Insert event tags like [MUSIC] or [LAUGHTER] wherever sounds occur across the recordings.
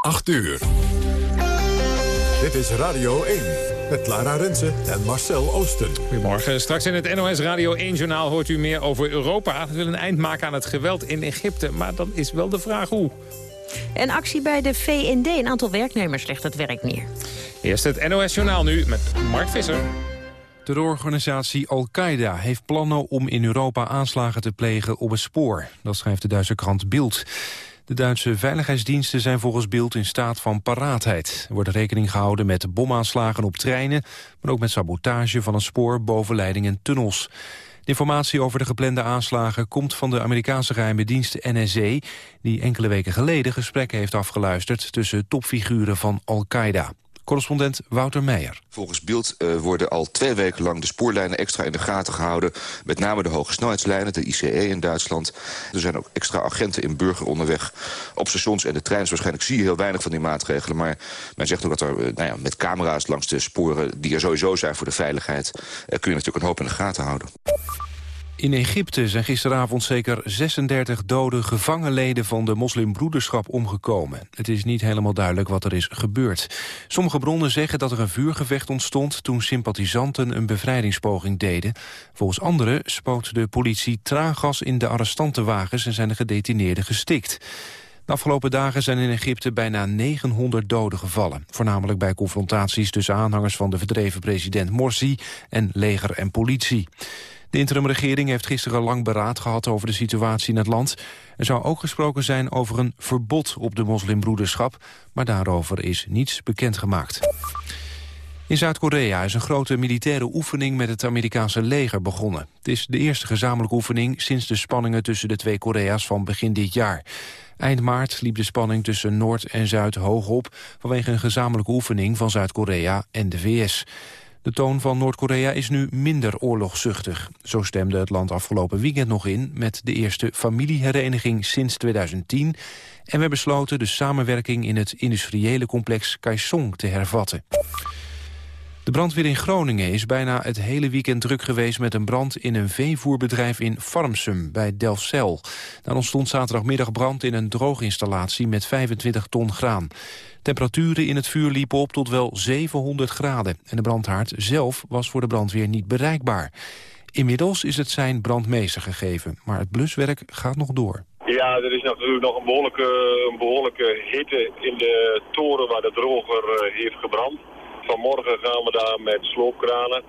8 uur. Dit is Radio 1 met Lara Rensen en Marcel Oosten. Goedemorgen. Straks in het NOS Radio 1-journaal hoort u meer over Europa. Het wil een eind maken aan het geweld in Egypte. Maar dan is wel de vraag hoe. En actie bij de VND. Een aantal werknemers legt het werk neer. Eerst het NOS-journaal nu met Mark Visser. Terrororganisatie Al-Qaeda heeft plannen om in Europa aanslagen te plegen op het spoor. Dat schrijft de Duitse krant Bild. De Duitse veiligheidsdiensten zijn volgens Bild in staat van paraatheid. Er wordt rekening gehouden met bomaanslagen op treinen... maar ook met sabotage van een spoor, bovenleiding en tunnels. De informatie over de geplande aanslagen komt van de Amerikaanse geheime dienst NSA... die enkele weken geleden gesprekken heeft afgeluisterd... tussen topfiguren van Al-Qaeda. Correspondent Wouter Meijer. Volgens Beeld uh, worden al twee weken lang de spoorlijnen extra in de gaten gehouden. Met name de hoge snelheidslijnen, de ICE in Duitsland. Er zijn ook extra agenten in burger onderweg op stations en de treinen. Waarschijnlijk zie je heel weinig van die maatregelen. Maar men zegt ook dat er uh, nou ja, met camera's langs de sporen... die er sowieso zijn voor de veiligheid... Uh, kun je natuurlijk een hoop in de gaten houden. In Egypte zijn gisteravond zeker 36 dode gevangenleden van de moslimbroederschap omgekomen. Het is niet helemaal duidelijk wat er is gebeurd. Sommige bronnen zeggen dat er een vuurgevecht ontstond toen sympathisanten een bevrijdingspoging deden. Volgens anderen spoot de politie traangas in de arrestantenwagens en zijn de gedetineerden gestikt. De afgelopen dagen zijn in Egypte bijna 900 doden gevallen. Voornamelijk bij confrontaties tussen aanhangers van de verdreven president Morsi en leger en politie. De interimregering heeft gisteren lang beraad gehad over de situatie in het land. Er zou ook gesproken zijn over een verbod op de moslimbroederschap, maar daarover is niets bekendgemaakt. In Zuid-Korea is een grote militaire oefening met het Amerikaanse leger begonnen. Het is de eerste gezamenlijke oefening sinds de spanningen tussen de twee Korea's van begin dit jaar. Eind maart liep de spanning tussen Noord en Zuid hoog op... vanwege een gezamenlijke oefening van Zuid-Korea en de VS. De toon van Noord-Korea is nu minder oorlogszuchtig. Zo stemde het land afgelopen weekend nog in... met de eerste familiehereniging sinds 2010... en we besloten de samenwerking in het industriële complex Kaesong te hervatten. De brandweer in Groningen is bijna het hele weekend druk geweest met een brand in een veevoerbedrijf in Farmsum bij Delfzijl. Daar ontstond zaterdagmiddag brand in een drooginstallatie met 25 ton graan. Temperaturen in het vuur liepen op tot wel 700 graden en de brandhaard zelf was voor de brandweer niet bereikbaar. Inmiddels is het zijn brandmeester gegeven, maar het bluswerk gaat nog door. Ja, er is natuurlijk nog een behoorlijke, een behoorlijke hitte in de toren waar de droger uh, heeft gebrand. Vanmorgen gaan we daar met sloopkranen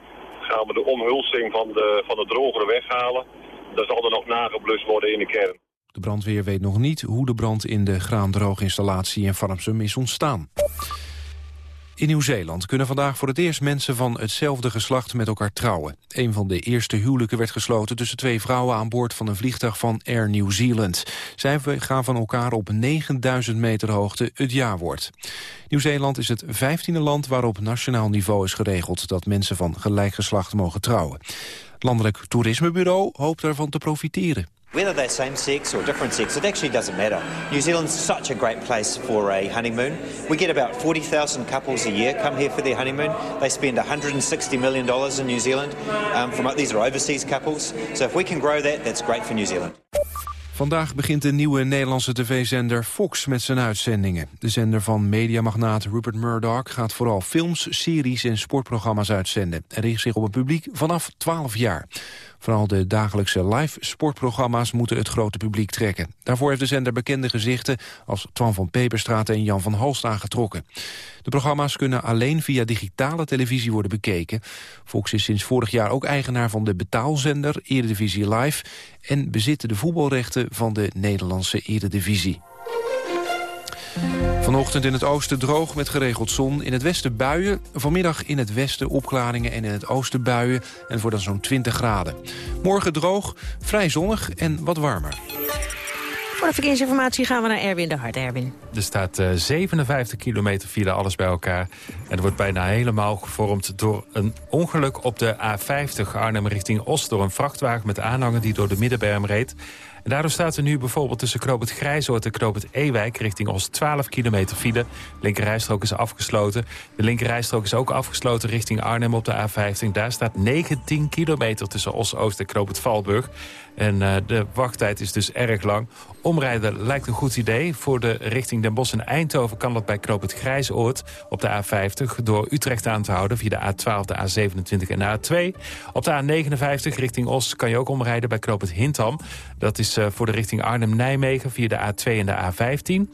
gaan we de omhulsing van de, van de droger weghalen. Dan zal er nog nageblust worden in de kern. De brandweer weet nog niet hoe de brand in de graandrooginstallatie in Farmsum is ontstaan. In Nieuw-Zeeland kunnen vandaag voor het eerst mensen van hetzelfde geslacht met elkaar trouwen. Een van de eerste huwelijken werd gesloten tussen twee vrouwen aan boord van een vliegtuig van Air New Zealand. Zij gaan van elkaar op 9000 meter hoogte het jaarwoord. Nieuw-Zeeland is het vijftiende land waarop nationaal niveau is geregeld dat mensen van gelijk geslacht mogen trouwen. Landelijk Toerismebureau hoopt ervan te profiteren. Whether they're same sex or different sex, it actually doesn't matter. New Zealand's such a great place for a honeymoon. We get about 40,000 couples a year come here for their honeymoon. They spend $160 million in New Zealand. Um, from, these are overseas couples. So if we can grow that, that's great for New Zealand. Vandaag begint de nieuwe Nederlandse tv-zender Fox met zijn uitzendingen. De zender van mediamagnaat Rupert Murdoch gaat vooral films, series en sportprogramma's uitzenden. En richt zich op een publiek vanaf 12 jaar. Vooral de dagelijkse live sportprogramma's moeten het grote publiek trekken. Daarvoor heeft de zender bekende gezichten als Twan van Peperstraat en Jan van Halst aangetrokken. De programma's kunnen alleen via digitale televisie worden bekeken. Fox is sinds vorig jaar ook eigenaar van de betaalzender Eredivisie Live... en bezit de voetbalrechten van de Nederlandse Eredivisie. Vanochtend in het oosten droog met geregeld zon. In het westen buien. Vanmiddag in het westen opklaringen en in het oosten buien. En voor dan zo'n 20 graden. Morgen droog, vrij zonnig en wat warmer. Voor de verkeersinformatie gaan we naar Erwin de Hart. Erwin. Er staat uh, 57 kilometer file, alles bij elkaar. En er wordt bijna helemaal gevormd door een ongeluk op de A50 Arnhem richting Oost... door een vrachtwagen met aanhanger die door de Middenberm reed. En daardoor staat er nu bijvoorbeeld tussen Knoop het Grijzoord en Knoop het Ewijk... richting Os 12 kilometer file. De linkerrijstrook is afgesloten. De linkerrijstrook is ook afgesloten richting Arnhem op de A15. Daar staat 19 kilometer tussen Os-Oost en Knoop het Valburg. En uh, de wachttijd is dus erg lang. Omrijden lijkt een goed idee. Voor de richting Den Bosch en Eindhoven kan dat bij Knoop het Grijsoord op de A50... door Utrecht aan te houden via de A12, de A27 en de A2. Op de A59 richting Os kan je ook omrijden bij Knoop het Hintham. Dat is uh, voor de richting Arnhem-Nijmegen via de A2 en de A15.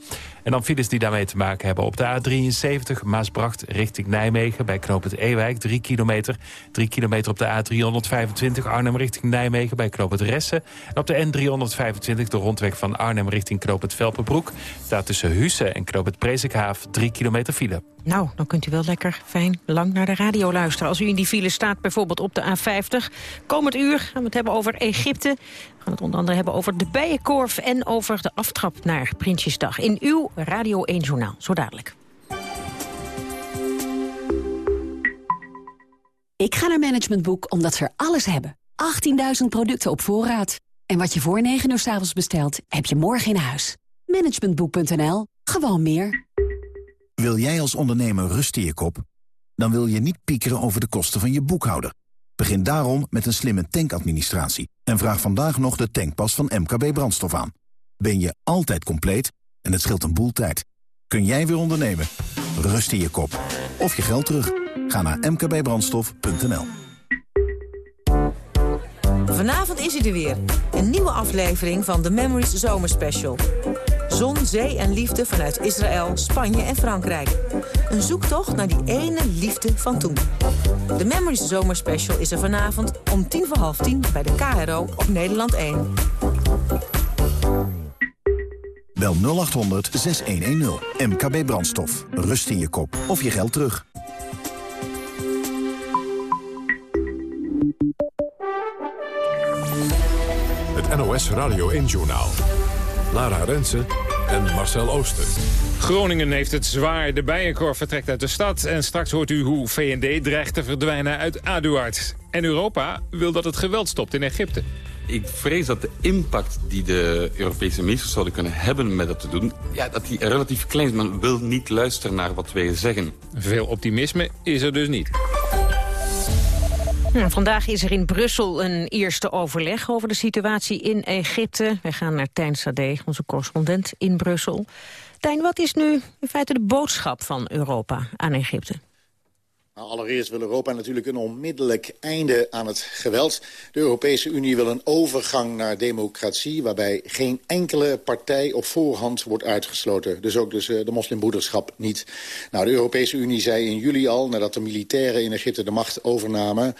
En dan files die daarmee te maken hebben op de A73 Maasbracht richting Nijmegen... bij Knoop het Ewijk, 3 kilometer. 3 kilometer op de A325 Arnhem richting Nijmegen bij Knoop het Ressen. En op de N325 de rondweg van Arnhem richting Knoop het Velpenbroek. Daar tussen Husse en Knoop het Prezikhaaf 3 kilometer file. Nou, dan kunt u wel lekker fijn lang naar de radio luisteren. Als u in die file staat, bijvoorbeeld op de A50. Komend uur gaan we het hebben over Egypte. We gaan het onder andere hebben over de Bijenkorf... en over de aftrap naar Prinsjesdag. In uw Radio 1 Journaal, zo dadelijk. Ik ga naar Management Boek omdat ze er alles hebben. 18.000 producten op voorraad. En wat je voor 9 uur s avonds bestelt, heb je morgen in huis. Managementboek.nl. Gewoon meer. Wil jij als ondernemer rust in je kop? Dan wil je niet piekeren over de kosten van je boekhouder. Begin daarom met een slimme tankadministratie. En vraag vandaag nog de tankpas van MKB Brandstof aan. Ben je altijd compleet en het scheelt een boel tijd. Kun jij weer ondernemen? Rust in je kop. Of je geld terug. Ga naar mkbbrandstof.nl. Vanavond is hij er weer. Een nieuwe aflevering van The Memories Zomerspecial. Zon, zee en liefde vanuit Israël, Spanje en Frankrijk. Een zoektocht naar die ene liefde van toen. The Memories Zomerspecial is er vanavond om tien voor half tien bij de KRO op Nederland 1. Bel 0800 6110. MKB Brandstof. Rust in je kop of je geld terug. Het NOS Radio 1-journaal. Lara Rensen en Marcel Ooster. Groningen heeft het zwaar. De Bijenkorf vertrekt uit de stad. En straks hoort u hoe VND dreigt te verdwijnen uit Aduard. En Europa wil dat het geweld stopt in Egypte. Ik vrees dat de impact die de Europese ministers zouden kunnen hebben met dat te doen... Ja, dat die relatief klein is. Men wil niet luisteren naar wat wij zeggen. Veel optimisme is er dus niet. Vandaag is er in Brussel een eerste overleg over de situatie in Egypte. We gaan naar Tijn Sade, onze correspondent in Brussel. Tijn, wat is nu in feite de boodschap van Europa aan Egypte? Nou, allereerst wil Europa natuurlijk een onmiddellijk einde aan het geweld. De Europese Unie wil een overgang naar democratie... waarbij geen enkele partij op voorhand wordt uitgesloten. Dus ook dus, uh, de moslimbroederschap niet. Nou, de Europese Unie zei in juli al, nadat de militairen in Egypte de macht overnamen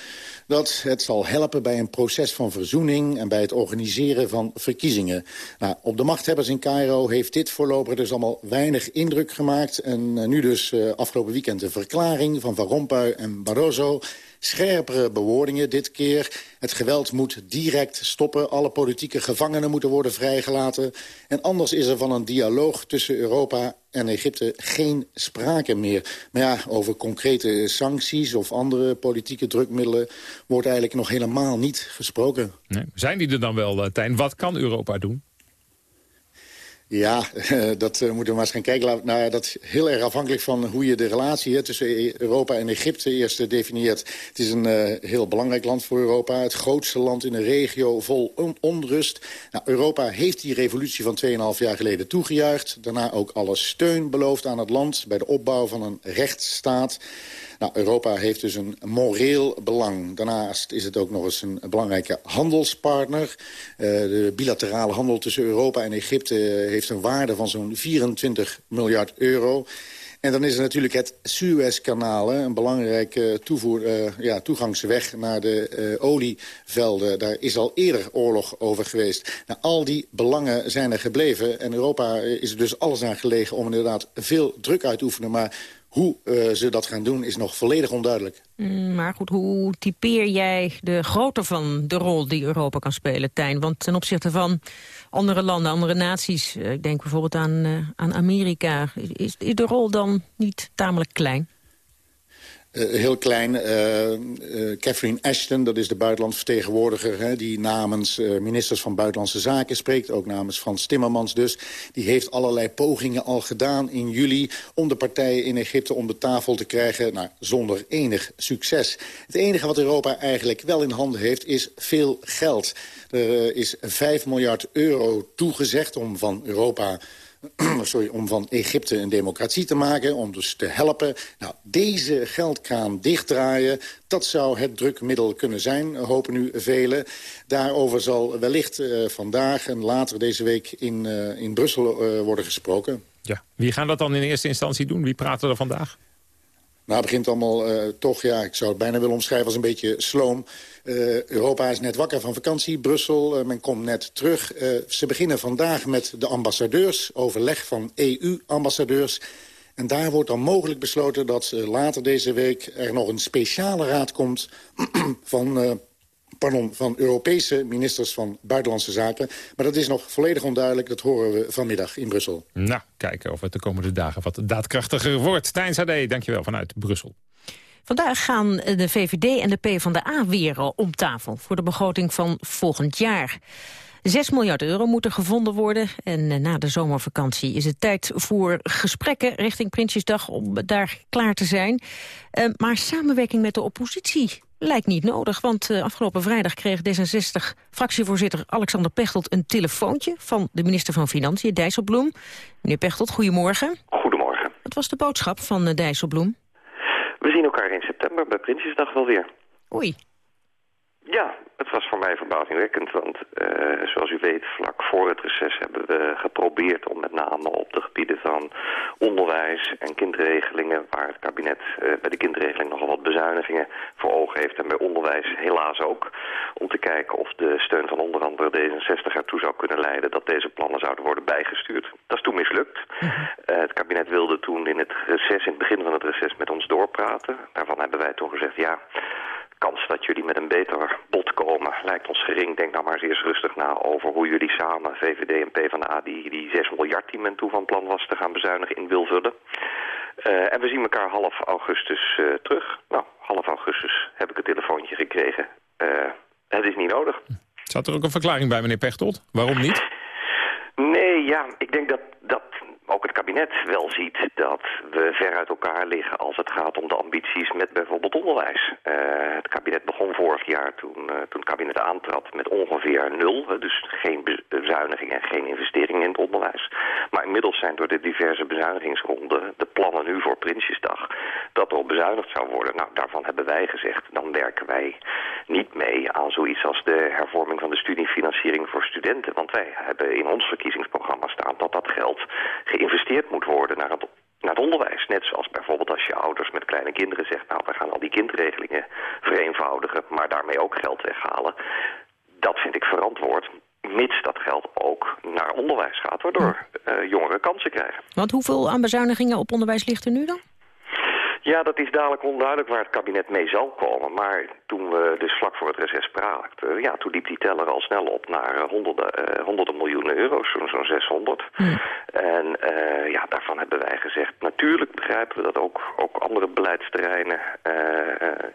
dat het zal helpen bij een proces van verzoening... en bij het organiseren van verkiezingen. Nou, op de machthebbers in Cairo heeft dit voorlopig dus allemaal weinig indruk gemaakt. En uh, nu dus uh, afgelopen weekend de verklaring van Van Rompuy en Barroso... Scherpere bewoordingen dit keer. Het geweld moet direct stoppen. Alle politieke gevangenen moeten worden vrijgelaten. En anders is er van een dialoog tussen Europa en Egypte geen sprake meer. Maar ja, over concrete sancties of andere politieke drukmiddelen... wordt eigenlijk nog helemaal niet gesproken. Nee. Zijn die er dan wel, uh, Tijn? Wat kan Europa doen? Ja, [LAUGHS] dat uh, moeten we maar eens gaan kijken. Nou, dat is heel erg afhankelijk van hoe je de relatie tussen e- Europa en Egypte eerst definieert. Het is een uh, heel belangrijk land voor Europa. Het grootste land in een regio vol on onrust. Nou, Europa heeft die revolutie van 2,5 jaar geleden toegejuicht. Daarna ook alle steun beloofd aan het land bij de opbouw van een rechtsstaat. Nou, Europa heeft dus een moreel belang. Daarnaast is het ook nog eens een belangrijke handelspartner. Uh, de bilaterale handel tussen Europa en Egypte heeft een waarde van zo'n 24 miljard euro. En dan is er natuurlijk het Suezkanaal, een belangrijke toevoer, uh, ja, toegangsweg naar de uh, olievelden. Daar is al eerder oorlog over geweest. Nou, al die belangen zijn er gebleven en Europa is er dus alles aan gelegen om inderdaad veel druk uit te oefenen. Maar hoe uh, ze dat gaan doen is nog volledig onduidelijk. Mm, maar goed, hoe typeer jij de grootte van de rol die Europa kan spelen, Tijn? Want ten opzichte van andere landen, andere naties... Eh, ik denk bijvoorbeeld aan, uh, aan Amerika... Is, is de rol dan niet tamelijk klein? Heel klein. Catherine Ashton, dat is de buitenlandvertegenwoordiger... Hè, die namens ministers van Buitenlandse Zaken spreekt. Ook namens Frans Timmermans dus. Die heeft allerlei pogingen al gedaan in juli... om de partijen in Egypte om de tafel te krijgen. Nou, zonder enig succes. Het enige wat Europa eigenlijk wel in handen heeft, is veel geld. Er is 5 miljard euro toegezegd om van Europa [CLEARS THROAT] sorry, om van Egypte een democratie te maken, om dus te helpen. Nou, deze geldkraan dichtdraaien, dat zou het drukmiddel kunnen zijn, hopen nu velen. Daarover zal wellicht uh, vandaag en later deze week in, uh, in Brussel uh, worden gesproken. Ja. Wie gaan dat dan in eerste instantie doen? Wie praten er vandaag? Nou, het begint allemaal uh, toch, ja, ik zou het bijna willen omschrijven als een beetje sloom. Uh, Europa is net wakker van vakantie, Brussel, uh, men komt net terug. ze beginnen vandaag met de ambassadeurs, overleg van EU-ambassadeurs. En daar wordt dan mogelijk besloten dat later deze week er nog een speciale raad komt [CLEARS THROAT] van pardon, van Europese ministers van Buitenlandse Zaken. Maar dat is nog volledig onduidelijk. Dat horen we vanmiddag in Brussel. Nou, kijken of het de komende dagen wat daadkrachtiger wordt. Tijn Sade, dankjewel vanuit Brussel. Vandaag gaan de VVD en de PvdA weer om tafel voor de begroting van volgend jaar. 6 miljard euro moet er gevonden worden. En eh, na de zomervakantie is het tijd voor gesprekken richting Prinsjesdag om daar klaar te zijn. Uh, maar samenwerking met de oppositie lijkt niet nodig. Want uh, afgelopen vrijdag kreeg D66-fractievoorzitter Alexander Pechtold een telefoontje van de minister van Financiën, Dijsselbloem. Meneer Pechtold, goedemorgen. Goedemorgen. Wat was de boodschap van uh, Dijsselbloem? We zien elkaar in september bij Prinsjesdag wel weer. Oei. Ja, het was voor mij verbazingwekkend, want uh, zoals u weet, vlak voor het reces hebben we geprobeerd om met name op de gebieden van onderwijs en kindregelingen, waar het kabinet uh, bij de kindregeling nogal wat bezuinigingen voor ogen heeft en bij onderwijs helaas ook, om te kijken of de steun van onder andere D66 ertoe zou kunnen leiden dat deze plannen zouden worden bijgestuurd. Dat is toen mislukt. Uh, het kabinet wilde toen in het reces, in het begin van het reces met ons doorpraten. Daarvan hebben wij toen gezegd, ja kans dat jullie met een beter bod komen lijkt ons gering. Denk nou maar eens eerst rustig na over hoe jullie samen, VVD en PvdA, die, die 6 miljard die men toe van plan was te gaan bezuinigen in wil vullen. Uh, en we zien elkaar half augustus uh, terug. Nou, half augustus heb ik een telefoontje gekregen. Uh, het is niet nodig. Zat er ook een verklaring bij, meneer Pechtold? Waarom niet? Nee, ja, ik denk dat, dat ook het kabinet wel ziet dat we ver uit elkaar liggen als het gaat om de ambities met bijvoorbeeld onderwijs. Uh, het kabinet begon vorig jaar toen, uh, toen het kabinet aantrad met ongeveer nul. dus geen bezuiniging en geen investering in het onderwijs. Maar inmiddels zijn door de diverse bezuinigingsronden de plannen nu voor Prinsjesdag dat er op bezuinigd zou worden. Nou, daarvan hebben wij gezegd, dan werken wij niet mee aan zoiets als de hervorming van de studiefinanciering voor studenten. Want wij hebben in ons verkiezingsprogramma staan dat dat geld geïnvesteerd moet worden naar het, naar het onderwijs. Net zoals bijvoorbeeld als je ouders met kleine kinderen zegt... nou, we gaan al die kindregelingen vereenvoudigen, maar daarmee ook geld weghalen. Dat vind ik verantwoord mits dat geld ook naar onderwijs gaat... waardoor uh, jongeren kansen krijgen. Want hoeveel aan bezuinigingen op onderwijs ligt er nu dan? Ja, dat is dadelijk onduidelijk waar het kabinet mee zal komen. Maar toen we dus vlak voor het reces praten, ja, toen liep die teller al snel op naar honderden, uh, honderden miljoenen euro's, zo'n zo 600. Hmm. En uh, ja, daarvan hebben wij gezegd, natuurlijk begrijpen we dat ook, ook andere beleidsterreinen, uh,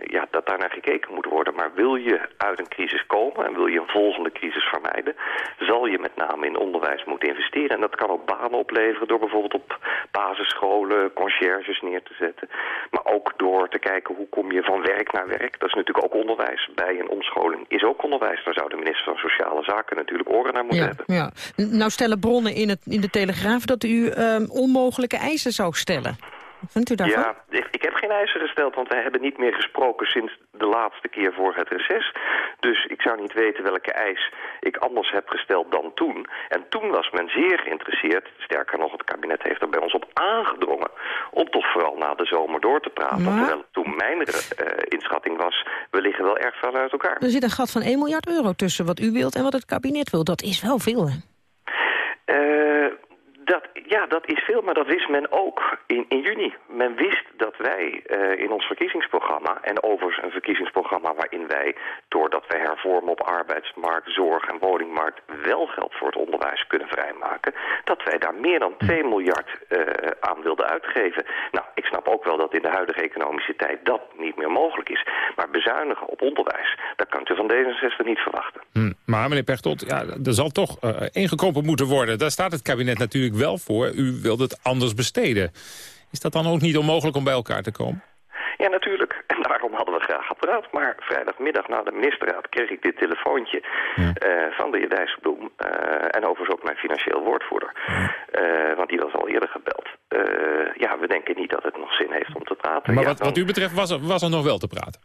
ja, dat daar naar gekeken moet worden. Maar wil je uit een crisis komen en wil je een volgende crisis vermijden, zal je met name in onderwijs moeten investeren. En dat kan ook banen opleveren door bijvoorbeeld op basisscholen conciërges neer te zetten. Maar ook door te kijken hoe kom je van werk naar werk. Dat is natuurlijk ook onderwijs. Bij een omscholing is ook onderwijs. Daar zou de minister van Sociale Zaken natuurlijk oren naar moeten hebben. Ja. Nou stellen bronnen in, het, in de Telegraaf dat u um, onmogelijke eisen zou stellen. Vindt u daarvan? Ja, ik, ik, heb geen eisen gesteld, want wij hebben niet meer gesproken sinds de laatste keer voor het reces. Dus ik zou niet weten welke eis ik anders heb gesteld dan toen. En toen was men zeer geïnteresseerd, sterker nog, het kabinet heeft er bij ons op aangedrongen... om toch vooral na de zomer door te praten. Maar... Terwijl toen mijn uh, inschatting was, we liggen wel erg ver uit elkaar. Er zit een gat van 1 miljard euro tussen wat u wilt en wat het kabinet wil. Dat is wel veel, hè? Uh, dat, ja, dat is veel, maar dat wist men ook in, in juni. Men wist dat wij uh, in ons verkiezingsprogramma... en overigens een verkiezingsprogramma waarin wij... doordat wij hervormen op arbeidsmarkt, zorg en woningmarkt... wel geld voor het onderwijs kunnen vrijmaken... dat wij daar meer dan 2 miljard uh, aan wilden uitgeven. Nou, ik snap ook wel dat in de huidige economische tijd dat niet meer mogelijk is. Maar bezuinigen op onderwijs, dat kan u van D66 niet verwachten. Hm. Maar meneer Pechtold, ja, er zal toch uh, ingekropen moeten worden. Daar staat het kabinet natuurlijk wel voor. U wilt het anders besteden. Is dat dan ook niet onmogelijk om bij elkaar te komen? Ja, natuurlijk. En daarom hadden we graag gepraat. Maar vrijdagmiddag na de ministerraad kreeg ik dit telefoontje ja. uh, van de heer Dijsselbloem. Uh, en overigens ook mijn financieel woordvoerder. Uh, want die was al eerder gebeld. ja, we denken niet dat het nog zin heeft om te praten. Maar ja, wat, wat u betreft was er, was er nog wel te praten?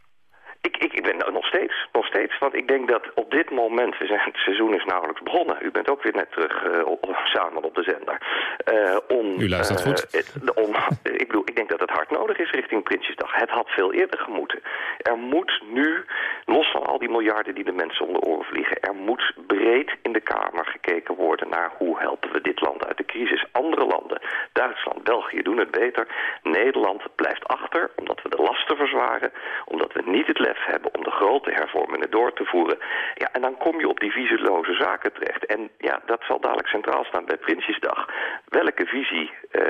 Ik, ik, ik ben nog steeds, steeds. Want ik denk dat op dit moment, we zijn, het seizoen is nauwelijks begonnen. U bent ook weer net terug uh, op, samen op de zender. Uh, om, U luistert goed. Uh, om, [LAUGHS] ik bedoel, ik denk dat het hard nodig is richting Prinsjesdag. Het had veel eerder gemoeten. Er moet nu, los van al die miljarden die de mensen om de oren vliegen... er moet breed in de Kamer gekeken worden naar hoe helpen we dit land uit de crisis. Andere landen, Duitsland, België doen het beter. Nederland blijft achter omdat we de lasten verzwaren. Omdat we niet het lef hebben om de grote hervormingen door te voeren. Ja, en dan kom je op die visieloze zaken terecht. En ja, dat zal dadelijk centraal staan bij Prinsjesdag. Welke visie uh,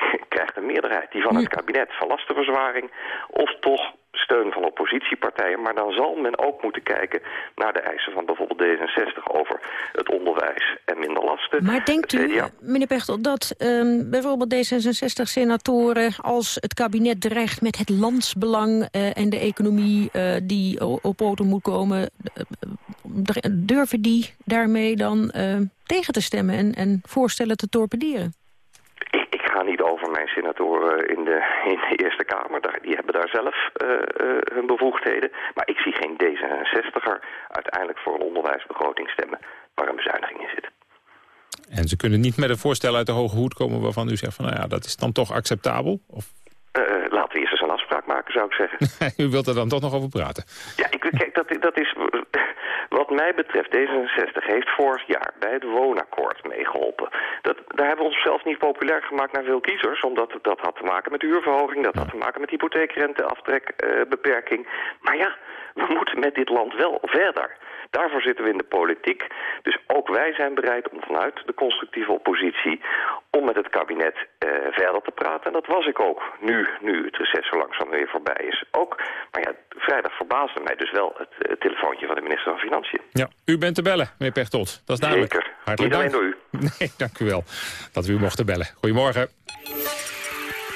[LAUGHS] krijgt een meerderheid? Die van het kabinet van lastenverzwaring of toch steun van oppositiepartijen. Maar dan zal men ook moeten kijken naar de eisen van bijvoorbeeld D66 over het onderwijs en minder lasten. Maar denkt u, meneer Pechtel, dat um, bijvoorbeeld D66-senatoren als het kabinet dreigt met het landsbelang uh, en de economie uh, die op poten moet komen, uh, durven die daarmee dan tegen te stemmen en, en voorstellen te torpederen? ga niet over mijn senatoren in de, [LAUGHS] in de Eerste Kamer. Daar, die hebben daar zelf uh, uh, hun bevoegdheden. Maar ik zie geen D66er uiteindelijk voor een onderwijsbegroting stemmen... waar een bezuiniging in zit. En ze kunnen niet met een voorstel uit de hoge hoed komen... waarvan u zegt van, nou ja, dat is dan toch acceptabel? Of... Uh, laten we eerst eens een afspraak maken, zou ik zeggen. [LAUGHS] u wilt er dan toch nog over praten? Ja, ik, kijk, dat, dat is... Wat mij betreft, D66 heeft vorig jaar bij het woonakkoord meegeholpen. Dat, daar hebben we onszelf niet populair gemaakt naar veel kiezers, omdat dat had te maken met huurverhoging, dat had te maken met hypotheekrenteaftrekbeperking. Uh, maar ja, we moeten met dit land wel verder. Daarvoor zitten we in de politiek. Dus ook wij zijn bereid om vanuit de constructieve oppositie... om met het kabinet uh, verder te praten. En dat was ik ook, nu, nu het reces zo langzaam weer voorbij is. Ook, maar ja, vrijdag verbaasde mij dus wel het uh, telefoontje van de minister van Financiën. Ja, u bent te bellen, meneer Pechtold. Dat is duidelijk. Zeker. Hartelijk Niet dank. alleen door u. [LAUGHS] Nee, dank u wel dat u mocht bellen. Goedemorgen.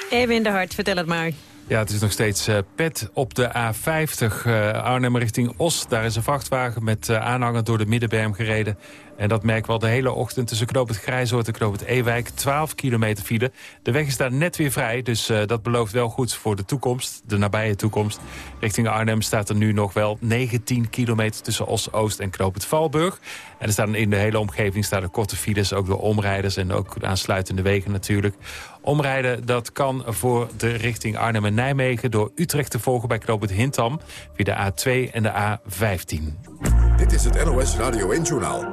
Even de hart, vertel het maar. Ja, het is nog steeds uh, pet op de A50 uh, Arnhem richting Os. Daar is een vrachtwagen met uh, aanhanger door de Middenberm gereden. En dat merken we al de hele ochtend tussen Knoop het Grijzoord en Knoop het Ewijk. 12 kilometer file. De weg is daar net weer vrij, dus dat belooft wel goed voor de toekomst. De nabije toekomst. Richting Arnhem staat er nu nog wel 19 kilometer tussen Os-Oost en Knoop het Valburg. En er in de hele omgeving staan er korte files, ook door omrijders en ook de aansluitende wegen natuurlijk. Omrijden dat kan voor de richting Arnhem en Nijmegen door Utrecht te volgen bij Knoop het Hintam via de A2 en de A15. Dit is het NOS Radio 1-journaal.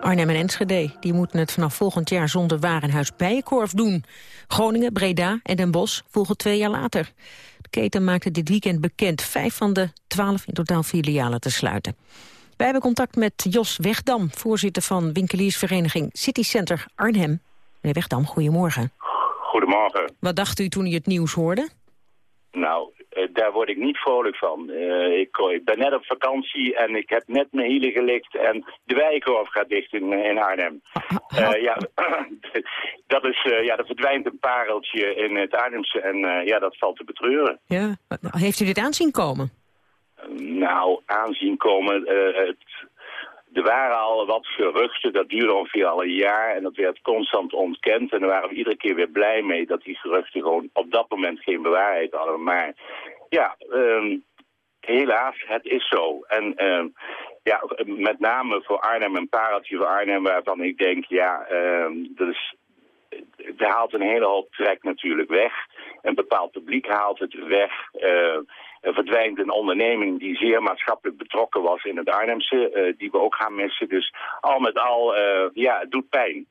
Arnhem en Enschede die moeten het vanaf volgend jaar zonder warenhuis Bijenkorf doen. Groningen, Breda en Den Bosch volgen twee jaar later. De keten maakte dit weekend bekend vijf van de twaalf in totaal filialen te sluiten. Wij hebben contact met Jos Wegdam, voorzitter van winkeliersvereniging City Center Arnhem. Meneer Wegdam, goedemorgen. Goedemorgen. Wat dacht u toen u het nieuws hoorde? Nou, uh, daar word ik niet vrolijk van. Uh, ik, ik, ben net op vakantie en ik heb net mijn hielen gelikt en de Wijkorf gaat dicht in, in Arnhem. Uh, ja, [CLEARS THROAT] dat is, ja, er verdwijnt een pareltje in het Arnhemse en ja, dat valt te betreuren. Ja, heeft u dit aanzien komen? nou, aanzien komen, het, er waren al wat geruchten, dat duurde ongeveer al een jaar en dat werd constant ontkend. En daar waren we iedere keer weer blij mee dat die geruchten gewoon op dat moment geen bewaarheid hadden. Maar ja, um, helaas, het is zo. En um, ja, met name voor Arnhem en Pareltje voor Arnhem, waarvan ik denk, ja, um, dat is, haalt een hele hoop trek natuurlijk weg. Een bepaald publiek haalt het weg. Uh, verdwijnt een onderneming die zeer maatschappelijk betrokken was in het Arnhemse, uh, die we ook gaan missen. Dus al met al, uh, ja, het doet pijn.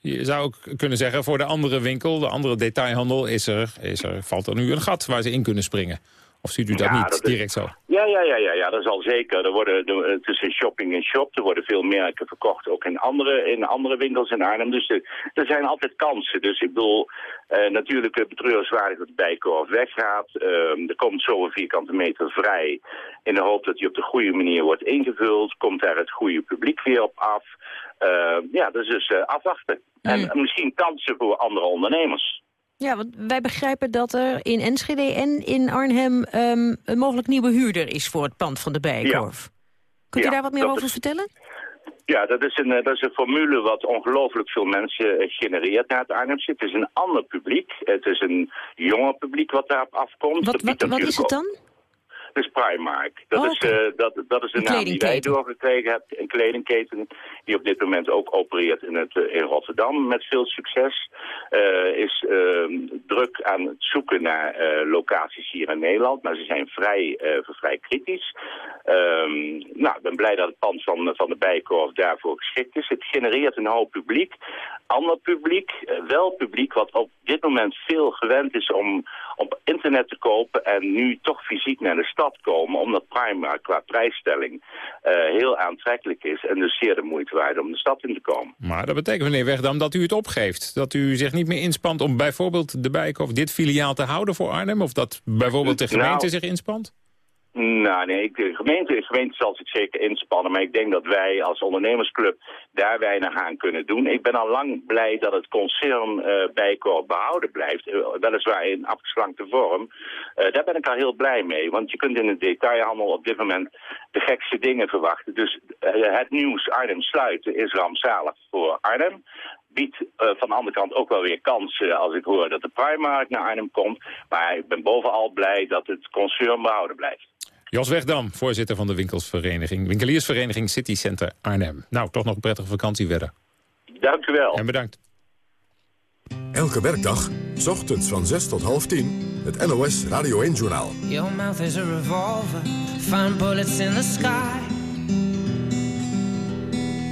Je zou ook kunnen zeggen, voor de andere winkel, de andere detailhandel, is er, is er, valt er nu een gat waar ze in kunnen springen. Of ziet u dat Ja, niet dat is- direct zo? Ja, ja, ja, ja, ja, dat is al zeker. Er worden, er- het is een shopping en shop. Er worden veel merken verkocht, ook in andere, in andere winkels in Arnhem. Dus er, er zijn altijd kansen. Dus ik bedoel, eh, natuurlijk eh, betreurenswaardig dat de Bijkorf weggaat. Ehm, er komt zoveel vierkante meter vrij. In de hoop dat die op de goede manier wordt ingevuld. Komt daar het goede publiek weer op af. Ehm, ja, dus, dus eh, afwachten. En misschien kansen voor andere ondernemers. Ja, want wij begrijpen dat er in Enschede en in Arnhem... ehm, een mogelijk nieuwe huurder is voor het pand van de Bijenkorf. Kunt u Ja, daar wat meer over is- vertellen? Ja, dat is een, eh, dat is een formule wat ongelooflijk veel mensen eh, genereert naar het Arnhemse. Het is een ander publiek. Het is een jonger publiek wat daarop afkomt. Wat, wat, wat is het dan? Is Primark. Dat, Oh, is, eh, dat, dat is de Een naam die wij doorgekregen hebben. Een kledingketen die op dit moment ook opereert in, het, eh, in Rotterdam met veel succes. Eh, is ehm, druk aan het zoeken naar locaties hier in Nederland. Maar ze zijn vrij, vrij kritisch. Ehm, nou, ik ben blij dat het pand van, van de Bijenkorf daarvoor geschikt is. Het genereert een hoop publiek. Ander publiek, wel publiek wat op dit moment veel gewend is om op internet te kopen en nu toch fysiek naar de stad komen, omdat Primark qua prijsstelling eh, heel aantrekkelijk is en dus zeer de moeite waard om de stad in te komen. Maar dat betekent, meneer Wegdam, dat u het opgeeft. Dat u zich niet meer inspant om bijvoorbeeld de Bijenkorf dit filiaal te houden voor Arnhem? Of dat bijvoorbeeld de Nou, gemeente zich inspant? Nou nee, de gemeente, de gemeente zal zich zeker inspannen, maar ik denk dat wij als ondernemersclub daar weinig aan kunnen doen. Ik ben al lang blij dat het concern eh Bijkorf behouden blijft, eh, weliswaar in afgeslankte vorm. Eh, daar ben ik al heel blij mee, want je kunt in de detailhandel op dit moment de gekste dingen verwachten. Dus het nieuws Arnhem sluiten is rampzalig voor Arnhem. Biedt van de andere kant ook wel weer kansen als ik hoor dat de Primark naar Arnhem komt. Maar ik ben bovenal blij dat het concern behouden blijft. Jos Wegdam, voorzitter van de winkelsvereniging, winkeliersvereniging City Center Arnhem. Nou, toch nog een prettige vakantie verder. Dank u wel. En bedankt. Elke werkdag, 's ochtends van 6 tot half 10, het NOS Radio 1-journaal. Your mouth is a revolver, find bullets in the sky.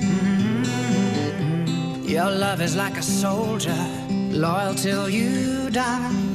Mhm. Your love is like a soldier, loyal till you die.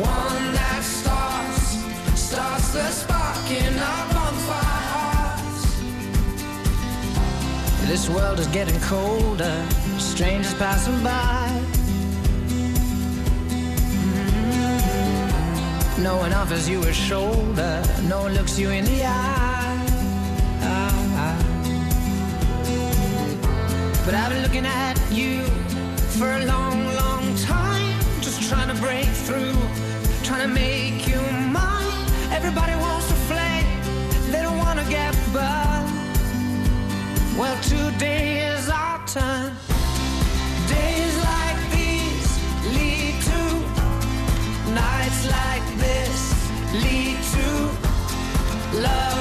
one that starts, starts the spark in our bonfire hearts. This world is getting colder, strangers passing by. Mm-hmm. No one offers you a shoulder, no one looks you in the eye. But I've been looking at you for a long, long time, just trying to break through, trying to make you mine. Everybody wants to flame, they don't want to get burned. Well, today is our turn. Days like these lead to nights like this lead to love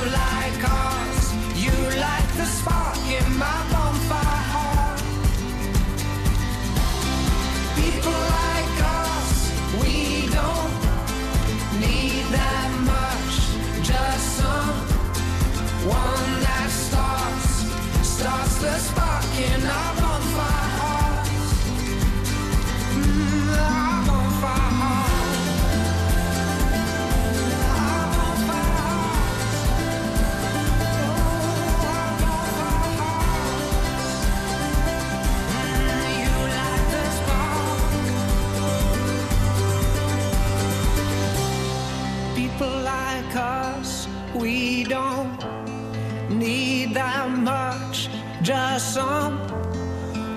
Just some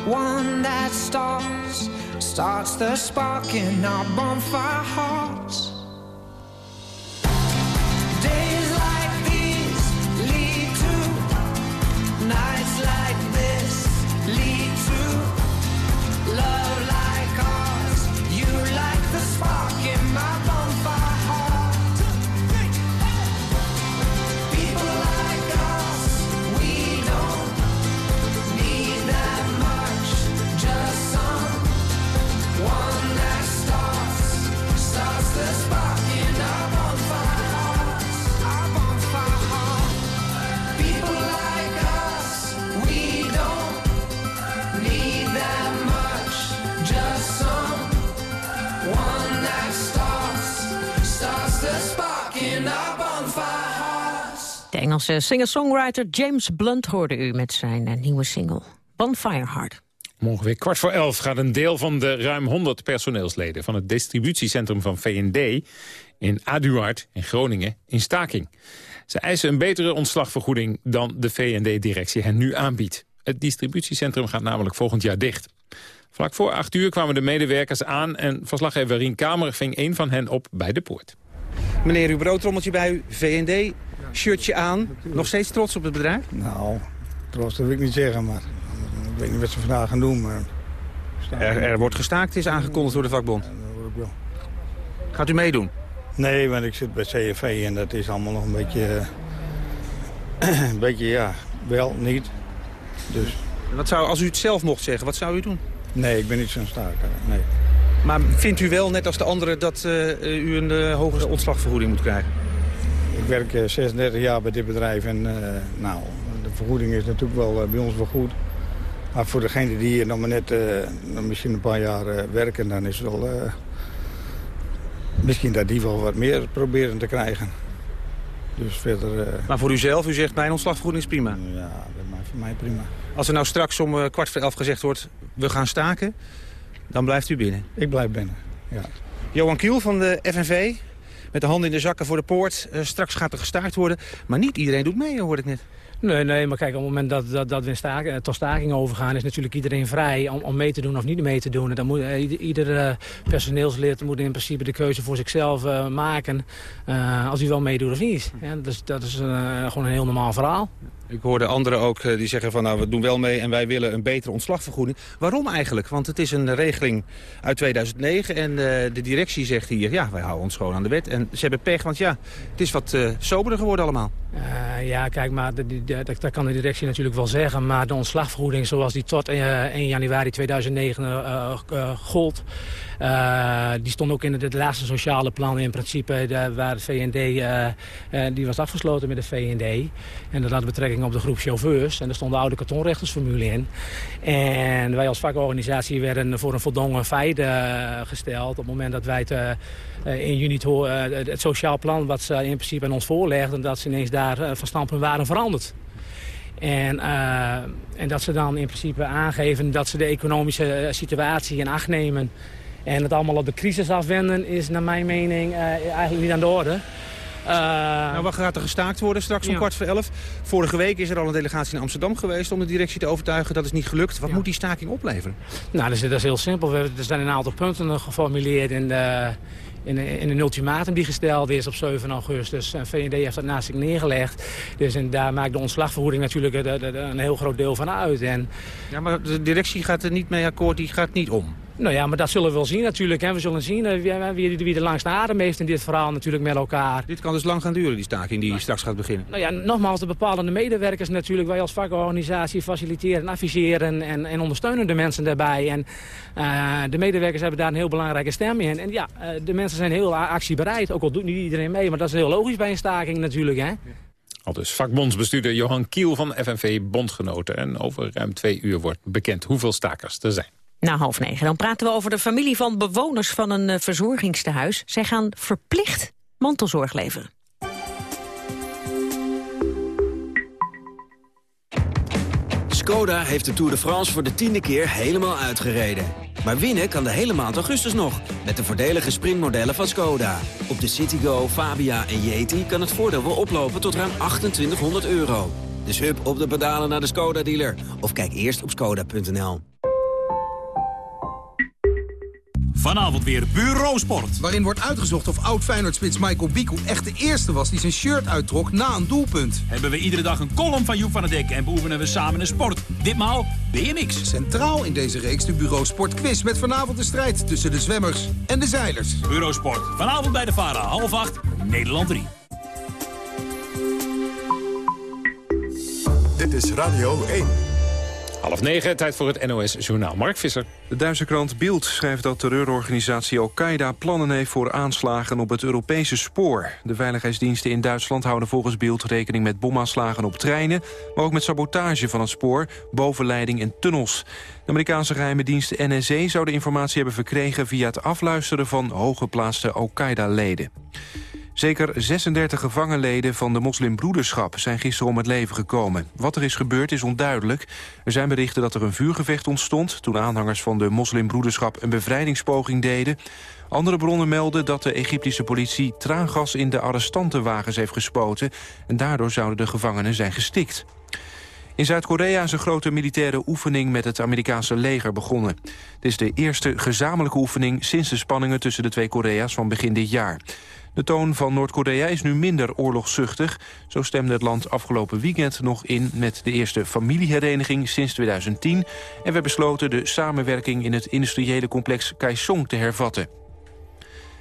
one that starts, starts the spark in our bonfire hearts. Engelse singer-songwriter James Blunt hoorde u met zijn eh, nieuwe single Bonfire Heart. Om ongeveer kwart voor elf gaat een deel van de ruim 100 personeelsleden... van het distributiecentrum van V&D in Aduard in Groningen in staking. Ze eisen een betere ontslagvergoeding dan de V&D-directie hen nu aanbiedt. Het distributiecentrum gaat namelijk volgend jaar dicht. Vlak voor acht uur kwamen de medewerkers aan... en verslaggever Rien Kamer ving een van hen op bij de poort. Meneer, uw broodtrommeltje bij u, VND, shirtje aan. Nog steeds trots op het bedrijf? Nou, trots dat wil ik niet zeggen, maar ik weet niet wat ze vandaag gaan doen. Maar... Er, er wordt gestaakt, is aangekondigd door de vakbond. dat hoor ik wel. Gaat u meedoen? Nee, want ik zit bij CFV en dat is allemaal nog een beetje... eh, [CLEARS THROAT] een beetje, ja, wel, niet. Dus Wat zou, als u het zelf mocht zeggen, wat zou u doen? nee, ik ben niet zo'n staker, nee. Maar vindt u wel, net als de anderen, dat eh, u een eh, hogere ontslagvergoeding moet krijgen? Ik werk eh, 36 jaar bij dit bedrijf en eh, nou, de vergoeding is natuurlijk wel eh, bij ons wel goed. Maar voor degene die hier nog maar net, eh, misschien een paar jaar eh, werken, dan is het wel... eh, misschien dat die wel wat meer proberen te krijgen. Dus verder... eh, Maar voor uzelf, u zegt mijn ontslagvergoeding is prima? Ja, voor mij prima. Als er nou straks om eh, kwart voor elf gezegd wordt, we gaan staken, dan blijft u binnen? Ik blijf binnen, ja. Johan Kiel van de FNV, met de handen in de zakken voor de poort. Eh, straks gaat er gestaakt worden, maar niet iedereen doet mee, hoorde ik net. Nee, nee, maar kijk, op het moment dat, dat, dat we in eh, tot staking overgaan... is natuurlijk iedereen vrij om, om mee te doen of niet mee te doen. En dan moet, eh, ieder, ieder personeelslid moet in principe de keuze voor zichzelf maken... als hij wel meedoet of niet. Ja, dus, dat is gewoon een heel normaal verhaal. Ik hoorde anderen ook eh, die zeggen van nou we doen wel mee en wij willen een betere ontslagvergoeding. Waarom eigenlijk? Want het is een regeling uit 2009 en eh, de directie zegt hier ja wij houden ons gewoon aan de wet. En ze hebben pech want ja het is wat eh, soberder geworden allemaal. Ja, kijk, maar dat, kan de directie natuurlijk wel zeggen. Maar de ontslagvergoeding zoals die tot eh, 1 januari 2009 eh, eh, gold... eh, die stond ook in het laatste sociale plan in principe... de- waar de VND, eh, eh, die was afgesloten met de VND. En dat had betrekking op de groep chauffeurs. En er stond de oude kartonrechtersformule in. En wij als vakorganisatie werden voor een voldongen feit gesteld... op het moment dat wij het, in juni het, het- sociaal plan... wat ze in principe aan ons voorlegden... dat ze ineens daar van standpunt waren veranderd. En, en dat ze dan in principe aangeven dat ze de economische situatie in acht nemen... en het allemaal op de crisis afwenden... is naar mijn mening eh, eigenlijk niet aan de orde. Eh, nou wat gaat er gestaakt worden straks om Ja. kwart voor elf? Vorige week is er al een delegatie in Amsterdam geweest om de directie te overtuigen. Dat is niet gelukt. Wat moet die staking opleveren? Nou, dat is, dat is heel simpel. Er zijn een aantal punten geformuleerd in, de, in, een ultimatum die gesteld is op 7 augustus. En VND heeft dat naast zich neergelegd. Dus en daar maakt de ontslagvergoeding natuurlijk de- een heel groot deel van uit. En, Ja, maar de directie gaat er niet mee akkoord, die gaat niet om. Nou ja, maar dat zullen we wel zien natuurlijk. Hè. We zullen zien eh, wie, wie, wie de langste adem heeft in dit verhaal natuurlijk met elkaar. Dit kan dus lang gaan duren, die staking die straks gaat beginnen. Nou ja, nogmaals, de bepalende medewerkers natuurlijk. Wij als vakorganisatie faciliteren, adviseren en, en ondersteunen de mensen daarbij. En eh, de medewerkers hebben daar een heel belangrijke stem in. En ja, eh, de mensen zijn heel actiebereid. Ook al doet niet iedereen mee, maar dat is heel logisch bij een staking natuurlijk. Hè? Al dus vakbondsbestuurder Johan Kiel van FNV Bondgenoten. En over ruim twee uur wordt bekend hoeveel stakers er zijn. Na half negen dan praten we over de familie van bewoners van een eh, verzorgingstehuis. Zij gaan verplicht mantelzorg leveren. Skoda heeft de Tour de France voor de tiende keer helemaal uitgereden. Maar winnen kan de hele maand augustus nog, met de voordelige sprintmodellen van Skoda. Op de Citigo, Fabia en Yeti kan het voordeel wel oplopen tot ruim 2800 euro. Dus hup op de pedalen naar de Skoda-dealer. Of kijk eerst op skoda.nl. Vanavond weer Bureausport. Waarin wordt uitgezocht of oud Feyenoord-spits Michael Biku echt de eerste was die zijn shirt uittrok na een doelpunt. Hebben we iedere dag een column van Joep van der Dek en beoefenen we samen een sport. Ditmaal BMX. Centraal in deze reeks de Bureausport quiz met vanavond de strijd tussen de zwemmers en de zeilers. Bureausport. Vanavond bij de VARA, half acht, Nederland 3. Dit is Radio 1. Half negen, tijd voor het NOS-journaal. Mark Visser. De Duitse krant Bild schrijft dat terreurorganisatie Al-Qaeda plannen heeft voor aanslagen op het Europese spoor. De veiligheidsdiensten in Duitsland houden volgens Bild rekening met bomaanslagen op treinen, maar ook met sabotage van het spoor, bovenleiding en tunnels. De Amerikaanse geheime dienst NSE zou de informatie hebben verkregen via het afluisteren van hooggeplaatste Al-Qaeda-leden. Zeker 36 gevangenleden van de moslimbroederschap zijn gisteren om het leven gekomen. Wat er is gebeurd is onduidelijk. Er zijn berichten dat er een vuurgevecht ontstond... toen aanhangers van de moslimbroederschap een bevrijdingspoging deden. Andere bronnen melden dat de Egyptische politie traangas in de arrestantenwagens heeft gespoten... en daardoor zouden de gevangenen zijn gestikt. In Zuid-Korea is een grote militaire oefening met het Amerikaanse leger begonnen. Het is de eerste gezamenlijke oefening sinds de spanningen tussen de twee Korea's van begin dit jaar. De toon van Noord-Korea is nu minder oorlogszuchtig. Zo stemde het land afgelopen weekend nog in met de eerste familiehereniging sinds 2010... en werd besloten de samenwerking in het industriële complex Kaesong te hervatten.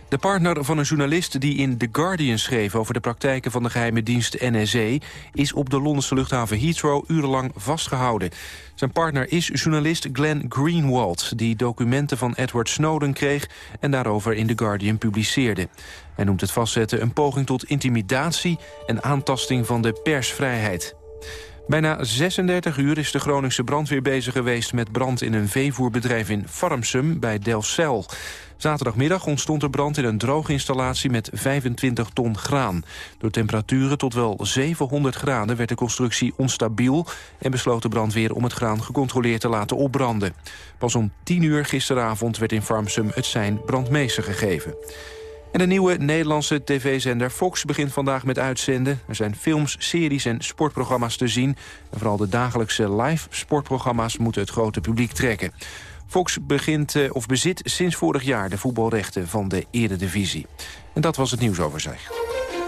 De partner van een journalist die in The Guardian schreef... over de praktijken van de geheime dienst NSA... is op de Londense luchthaven Heathrow urenlang vastgehouden. Zijn partner is journalist Glenn Greenwald... die documenten van Edward Snowden kreeg... en daarover in The Guardian publiceerde. Hij noemt het vastzetten een poging tot intimidatie... en aantasting van de persvrijheid. Bijna 36 uur is de Groningse brandweer bezig geweest... met brand in een veevoerbedrijf in Farmsum bij Delfzijl. Zaterdagmiddag ontstond er brand in een drooginstallatie met 25 ton graan. Door temperaturen tot wel 700 graden werd de constructie onstabiel... en besloot de brandweer om het graan gecontroleerd te laten opbranden. Pas om 10 uur gisteravond werd in Farmsum het zijn brandmeester gegeven. En de nieuwe Nederlandse tv-zender Fox begint vandaag met uitzenden. Er zijn films, series en sportprogramma's te zien. En vooral de dagelijkse live sportprogramma's moeten het grote publiek trekken. Fox begint, eh, of bezit sinds vorig jaar de voetbalrechten van de Eredivisie. En dat was het nieuwsoverzicht.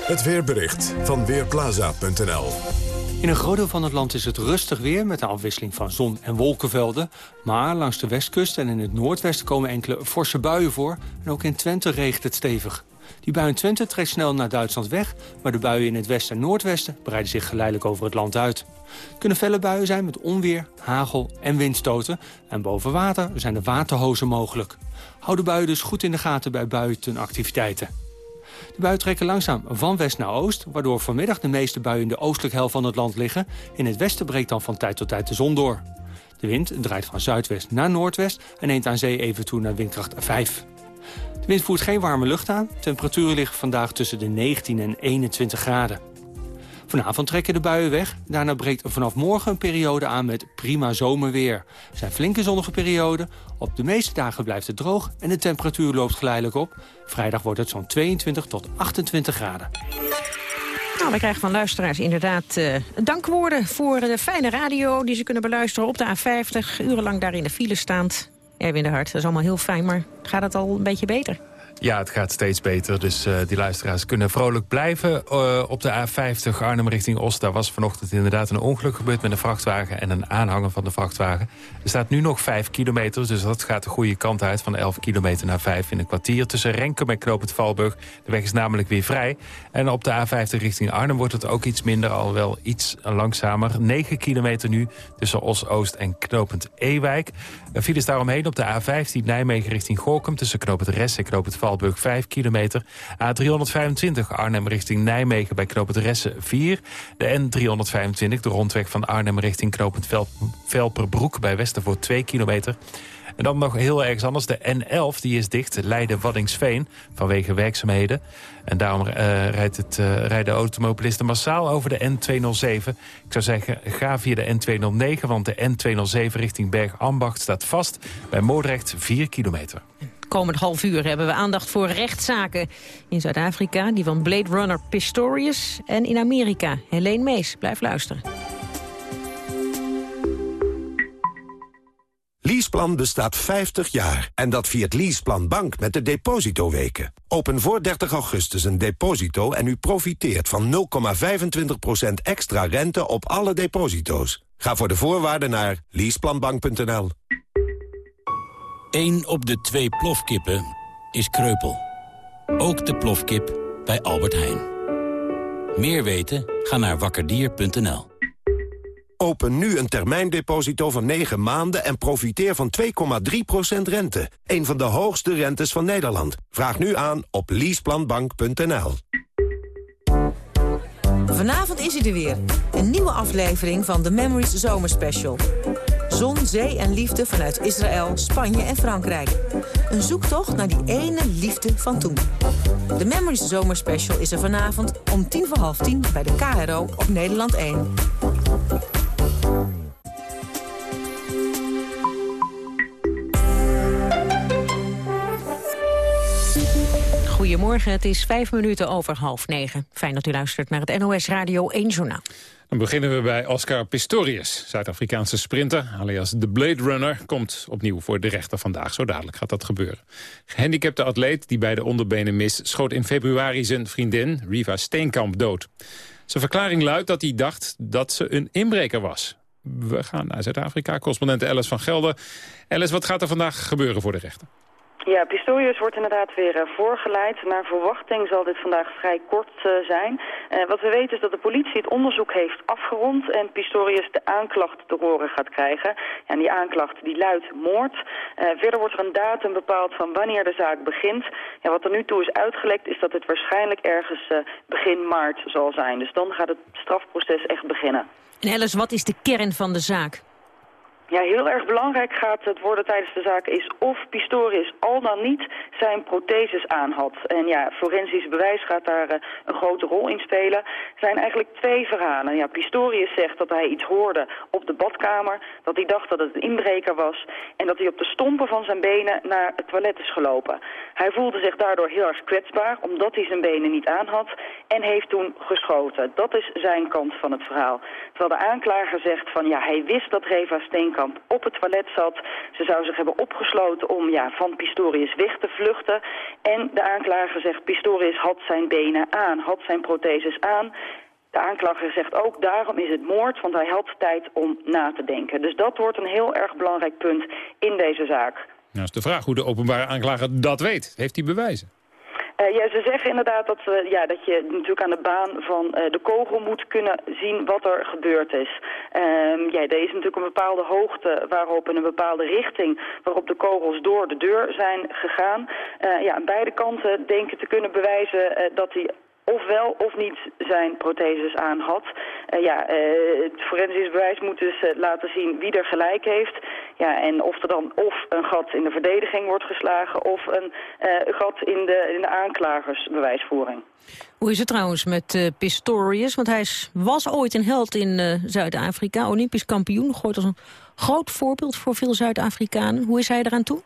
Het weerbericht van Weerplaza.nl in een groot deel van het land is het rustig weer met een afwisseling van zon- en wolkenvelden. Maar langs de westkust en in het noordwesten komen enkele forse buien voor. En ook in Twente regent het stevig. Die bui in Twente trekt snel naar Duitsland weg... maar de buien in het westen en noordwesten breiden zich geleidelijk over het land uit. Kunnen felle buien zijn met onweer, hagel en windstoten. En boven water zijn de waterhozen mogelijk. Hou de buien dus goed in de gaten bij buitenactiviteiten. De buien trekken langzaam van west naar oost... waardoor vanmiddag de meeste buien in de oostelijke helft van het land liggen. In het westen breekt dan van tijd tot tijd de zon door. De wind draait van zuidwest naar noordwest... en neemt aan zee even toe naar windkracht 5. De wind voert geen warme lucht aan. Temperaturen liggen vandaag tussen de 19 en 21 graden. Vanavond trekken de buien weg. Daarna breekt er vanaf morgen een periode aan met prima zomerweer. Er zijn flinke zonnige perioden. Op de meeste dagen blijft het droog en de temperatuur loopt geleidelijk op. Vrijdag wordt het zo'n 22 tot 28 graden. Nou, we krijgen van luisteraars inderdaad uh, dankwoorden voor de fijne radio... die ze kunnen beluisteren op de A50, urenlang daar in de file staand. Erwin de Hart, dat is allemaal heel fijn, maar gaat het al een beetje beter? Ja, het gaat steeds beter, dus uh, die luisteraars kunnen vrolijk blijven. Uh, op de A50 Arnhem richting Oost, daar was vanochtend inderdaad een ongeluk gebeurd... met een vrachtwagen en een aanhanger van de vrachtwagen. Er staat nu nog 5 kilometer, dus dat gaat de goede kant uit... van 11 kilometer naar 5 in een kwartier. Tussen Renkum en Knoop het Valburg. De weg is namelijk weer vrij. En op de A50 richting Arnhem wordt het ook iets minder, al wel iets langzamer. 9 kilometer nu tussen Os-Oost en Knopend Ewijk. Er viel is daaromheen op de A15 Nijmegen richting Gorkum... tussen Knoop Rest en Knoop het 5 kilometer. A325 Arnhem richting Nijmegen bij Knoop Ressen 4. De N325 de rondweg van Arnhem richting Knoop Velperbroek bij Westervoort 2 kilometer. En dan nog heel ergens anders. De N11 die is dicht, Leiden-Waddingsveen, vanwege werkzaamheden. En daarom uh, rijdt het, uh, rijden automobilisten massaal over de N207. Ik zou zeggen, ga via de N209, want de N207 richting Berg-Ambacht staat vast. Bij Moordrecht 4 kilometer. Komend half uur hebben we aandacht voor rechtszaken. In Zuid-Afrika, die van Blade Runner Pistorius. En in Amerika, Helene Mees. Blijf luisteren. Leaseplan bestaat 50 jaar en dat viert Leaseplan Bank met de depositoweken. Open voor 30 augustus een deposito en u profiteert van 0,25% extra rente op alle deposito's. Ga voor de voorwaarden naar leaseplanbank.nl. Eén op de twee plofkippen is kreupel. Ook de plofkip bij Albert Heijn. Meer weten? Ga naar wakkerdier.nl. Open nu een termijndeposito van 9 maanden en profiteer van 2,3% rente. Een van de hoogste rentes van Nederland. Vraag nu aan op leaseplanbank.nl. Vanavond is hij er weer. Een nieuwe aflevering van The Memories Zomerspecial. Zon, zee en liefde vanuit Israël, Spanje en Frankrijk. Een zoektocht naar die ene liefde van toen. De Memories Zomerspecial is er vanavond om tien voor half tien bij de KRO op Nederland 1. Goedemorgen, het is vijf minuten over half negen. Fijn dat u luistert naar het NOS Radio 1 Journaal. Dan beginnen we bij Oscar Pistorius, Zuid-Afrikaanse sprinter, alias de Blade Runner, komt opnieuw voor de rechter vandaag. Zo dadelijk gaat dat gebeuren. Gehandicapte atleet die bij de onderbenen mis, schoot in februari zijn vriendin, Riva Steenkamp, dood. Zijn verklaring luidt dat hij dacht dat ze een inbreker was. We gaan naar Zuid-Afrika, correspondent Alice van Gelder. Alice, wat gaat er vandaag gebeuren voor de rechter? Ja, Pistorius wordt inderdaad weer uh, voorgeleid. Naar verwachting zal dit vandaag vrij kort uh, zijn. Uh, wat we weten is dat de politie het onderzoek heeft afgerond... en Pistorius de aanklacht te horen gaat krijgen. En die aanklacht die luidt moord. verder wordt er een datum bepaald van wanneer de zaak begint. Ja, wat er nu toe is uitgelekt is dat het waarschijnlijk ergens begin maart zal zijn. Dus dan gaat het strafproces echt beginnen. En Alice, wat is de kern van de zaak? Ja, heel erg belangrijk gaat het worden tijdens de zaak is of Pistorius al dan niet zijn protheses aan had. En ja, forensisch bewijs gaat daar uh, een grote rol in spelen. Er zijn eigenlijk twee verhalen. Ja, Pistorius zegt dat hij iets hoorde op de badkamer, dat hij dacht dat het een inbreker was en dat hij op de stompen van zijn benen naar het toilet is gelopen. Hij voelde zich daardoor heel erg kwetsbaar, omdat hij zijn benen niet aan had en heeft toen geschoten. Dat is zijn kant van het verhaal. Terwijl de aanklager zegt van ja, hij wist dat Reva Steenkamp op het toilet zat. Ze zou zich hebben opgesloten om ja, van Pistorius weg te vluchten. En de aanklager zegt Pistorius had zijn benen aan, had zijn protheses aan. De aanklager zegt ook, daarom is het moord, want hij had tijd om na te denken. Dus dat wordt een heel erg belangrijk punt in deze zaak. Nou is de vraag hoe de openbare aanklager dat weet. Heeft hij bewijzen? Uh, ja, ze zeggen inderdaad dat, uh, ja, dat je natuurlijk aan de baan van uh, de kogel moet kunnen zien wat er gebeurd is. Um, ja, er is natuurlijk een bepaalde hoogte waarop in een bepaalde richting waarop de kogels door de deur zijn gegaan. ja, aan beide kanten denken te kunnen bewijzen dat hij of wel of niet zijn protheses aan had. Uh, ja, uh, het forensisch bewijs moet dus uh, laten zien wie er gelijk heeft. Ja, en of er dan of een gat in de verdediging wordt geslagen... of een gat in de, in de aanklagersbewijsvoering. Hoe is het trouwens met Pistorius? Want hij was ooit een held in Zuid-Afrika, Olympisch kampioen. Gooit als een groot voorbeeld voor veel Zuid-Afrikanen. Hoe is hij eraan toe?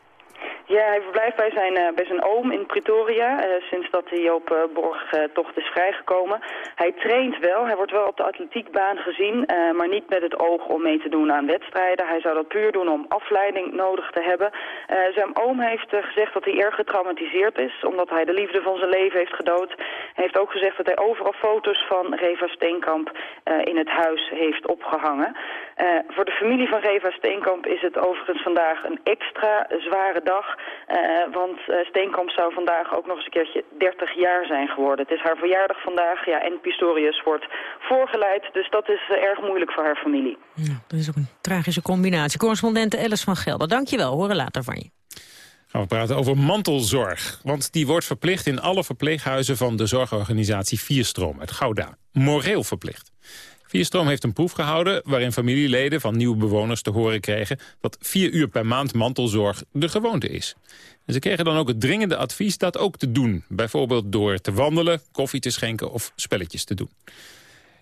Ja, hij verblijft bij zijn, uh, bij zijn oom in Pretoria, uh, sinds dat hij op uh, borgtocht is vrijgekomen. Hij traint wel, hij wordt wel op de atletiekbaan gezien, maar niet met het oog om mee te doen aan wedstrijden. Hij zou dat puur doen om afleiding nodig te hebben. zijn oom heeft gezegd dat hij erg getraumatiseerd is, omdat hij de liefde van zijn leven heeft gedood. Hij heeft ook gezegd dat hij overal foto's van Reva Steenkamp in het huis heeft opgehangen. voor de familie van Reva Steenkamp is het overigens vandaag een extra zware dag. Uh, want uh, Steenkamp zou vandaag ook nog eens een keertje 30 jaar zijn geworden. Het is haar verjaardag vandaag ja, en Pistorius wordt voorgeleid. Dus dat is uh, erg moeilijk voor haar familie. Ja, dat is ook een tragische combinatie. Correspondente Alice van Gelder, dankjewel. Horen later van je. Gaan we praten over mantelzorg. Want die wordt verplicht in alle verpleeghuizen van de zorgorganisatie Vierstroom uit Gouda. Moreel verplicht. Vierstroom heeft een proef gehouden waarin familieleden van nieuwe bewoners te horen kregen dat vier uur per maand mantelzorg de gewoonte is. En ze kregen dan ook het dringende advies dat ook te doen. Bijvoorbeeld door te wandelen, koffie te schenken of spelletjes te doen.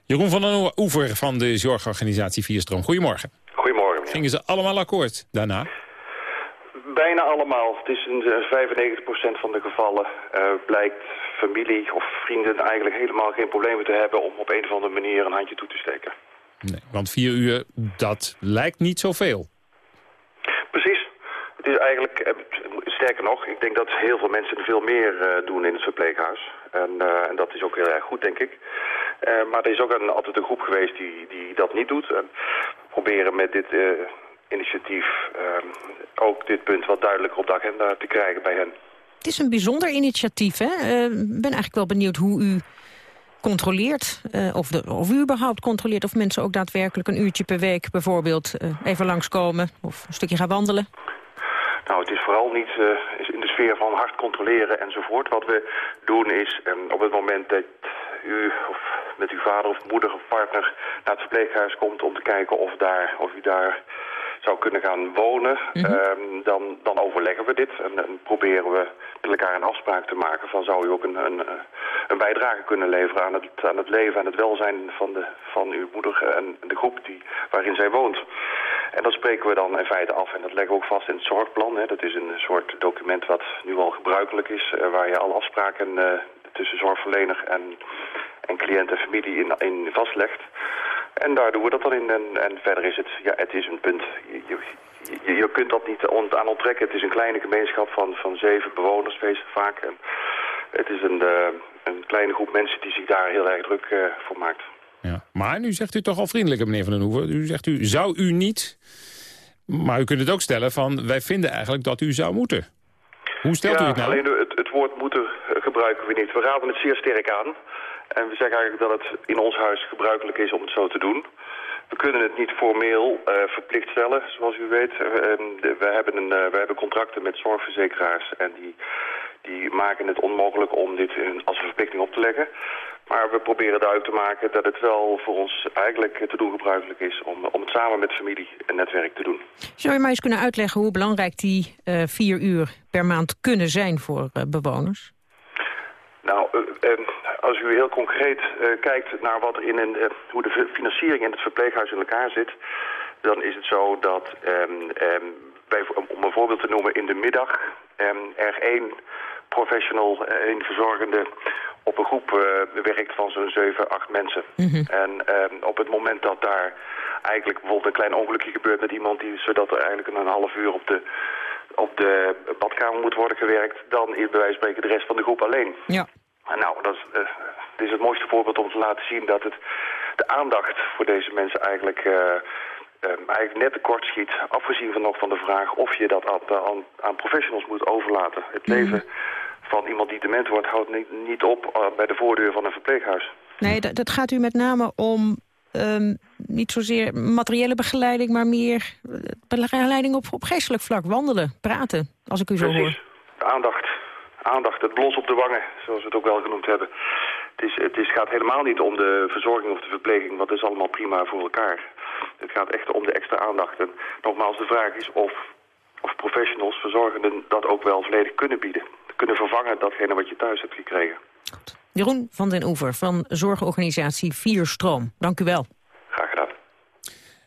Jeroen van den Oever van de zorgorganisatie Vierstroom. Goedemorgen. Goedemorgen. Gingen ze allemaal akkoord daarna? Bijna allemaal. Het is in 95% van de gevallen uh, blijkt familie of vrienden eigenlijk helemaal geen problemen te hebben om op een of andere manier een handje toe te steken. Nee, want vier uur, dat lijkt niet zoveel. Precies. Het is eigenlijk, eh, sterker nog, ik denk dat heel veel mensen veel meer uh, doen in het verpleeghuis. En, uh, en, dat is ook heel erg goed, denk ik. Uh, maar er is ook een, altijd een groep geweest die, die dat niet doet. En proberen met dit initiatief ehm, ook dit punt wat duidelijker op de agenda te krijgen bij hen. Het is een bijzonder initiatief. Ik uh, ben eigenlijk wel benieuwd hoe u controleert, uh, of, de, of u überhaupt controleert... of mensen ook daadwerkelijk een uurtje per week bijvoorbeeld uh, even langskomen... of een stukje gaan wandelen. Nou, het is vooral niet in de sfeer van hard controleren enzovoort. Wat we doen is, op het moment dat u of met uw vader of moeder of partner naar het verpleeghuis komt... om te kijken of, daar, of u daar zou kunnen gaan wonen, ehm, dan, dan overleggen we dit en, en proberen we met elkaar een afspraak te maken van zou u ook een, een, eh, een bijdrage kunnen leveren aan het, aan het leven en het welzijn van, de, van uw moeder en de groep die, waarin zij woont. En dat spreken we dan in feite af en dat leggen we ook vast in het zorgplan. Hè. Dat is een soort document wat nu al gebruikelijk is, uh, waar je alle afspraken uh, tussen zorgverlener en, en cliënt en familie in, in vastlegt. En daar doen we dat dan in. En, en verder is het, ja, het is een punt. Je, je, je kunt dat niet aan onttrekken. Het is een kleine gemeenschap van, van zeven bewoners, vaak. En het is een, uh, een kleine groep mensen die zich daar heel erg druk uh, voor maakt. Ja. Maar nu zegt u toch al vriendelijk, meneer Van den Hoeven. U zegt u, zou u niet... Maar u kunt het ook stellen van, wij vinden eigenlijk dat u zou moeten. Hoe stelt ja, u het nou? alleen het, het woord moeten gebruiken we niet. We raden het zeer sterk aan. En we zeggen eigenlijk dat het in ons huis gebruikelijk is om het zo te doen. We kunnen het niet formeel uh, verplicht stellen, zoals u weet. Uh, we, hebben een, uh, we hebben contracten met zorgverzekeraars en die, die maken het onmogelijk om dit als een verplichting op te leggen. Maar we proberen duidelijk te maken dat het wel voor ons eigenlijk te doen gebruikelijk is om, om het samen met familie en netwerk te doen. Zou je mij eens kunnen uitleggen hoe belangrijk die vier uur per maand kunnen zijn voor bewoners? Nou, uh, als u heel concreet uh, kijkt naar wat er in een, hoe de financiering in het verpleeghuis in elkaar zit, dan is het zo dat, um, bij, om een voorbeeld te noemen, in de middag um, er één professional, één verzorgende, op een groep werkt van zo'n 7, 8 mensen. Mm -hmm. En op het moment dat daar eigenlijk bijvoorbeeld een klein ongelukje gebeurt met iemand, die, zodat er eigenlijk een half uur op de op de badkamer moet worden gewerkt... dan is bij wijze van spreken de rest van de groep alleen. Ja. Nou, dat is, uh, dit is het mooiste voorbeeld om te laten zien dat het de aandacht voor deze mensen eigenlijk, uh, um, eigenlijk net tekort schiet. Afgezien van nog van de vraag of je dat aan, aan, aan professionals moet overlaten. Het Mhm. leven van iemand die dement wordt houdt niet, niet op uh, bij de voordeur van een verpleeghuis. Nee, dat, dat gaat u met name om um, niet zozeer materiële begeleiding... maar meer begeleiding op, op geestelijk vlak. Wandelen, praten, als ik u zo Precies. hoor. De aandacht. Aandacht, het blos op de wangen, zoals we het ook wel genoemd hebben. Het, is, het is, gaat helemaal niet om de verzorging of de verpleging, want dat is allemaal prima voor elkaar. Het gaat echt om de extra aandacht. En nogmaals, de vraag is of, of professionals, verzorgenden, dat ook wel volledig kunnen bieden. Kunnen vervangen datgene wat je thuis hebt gekregen. Jeroen van den Oever van zorgorganisatie Vierstroom. Dank u wel. Graag gedaan.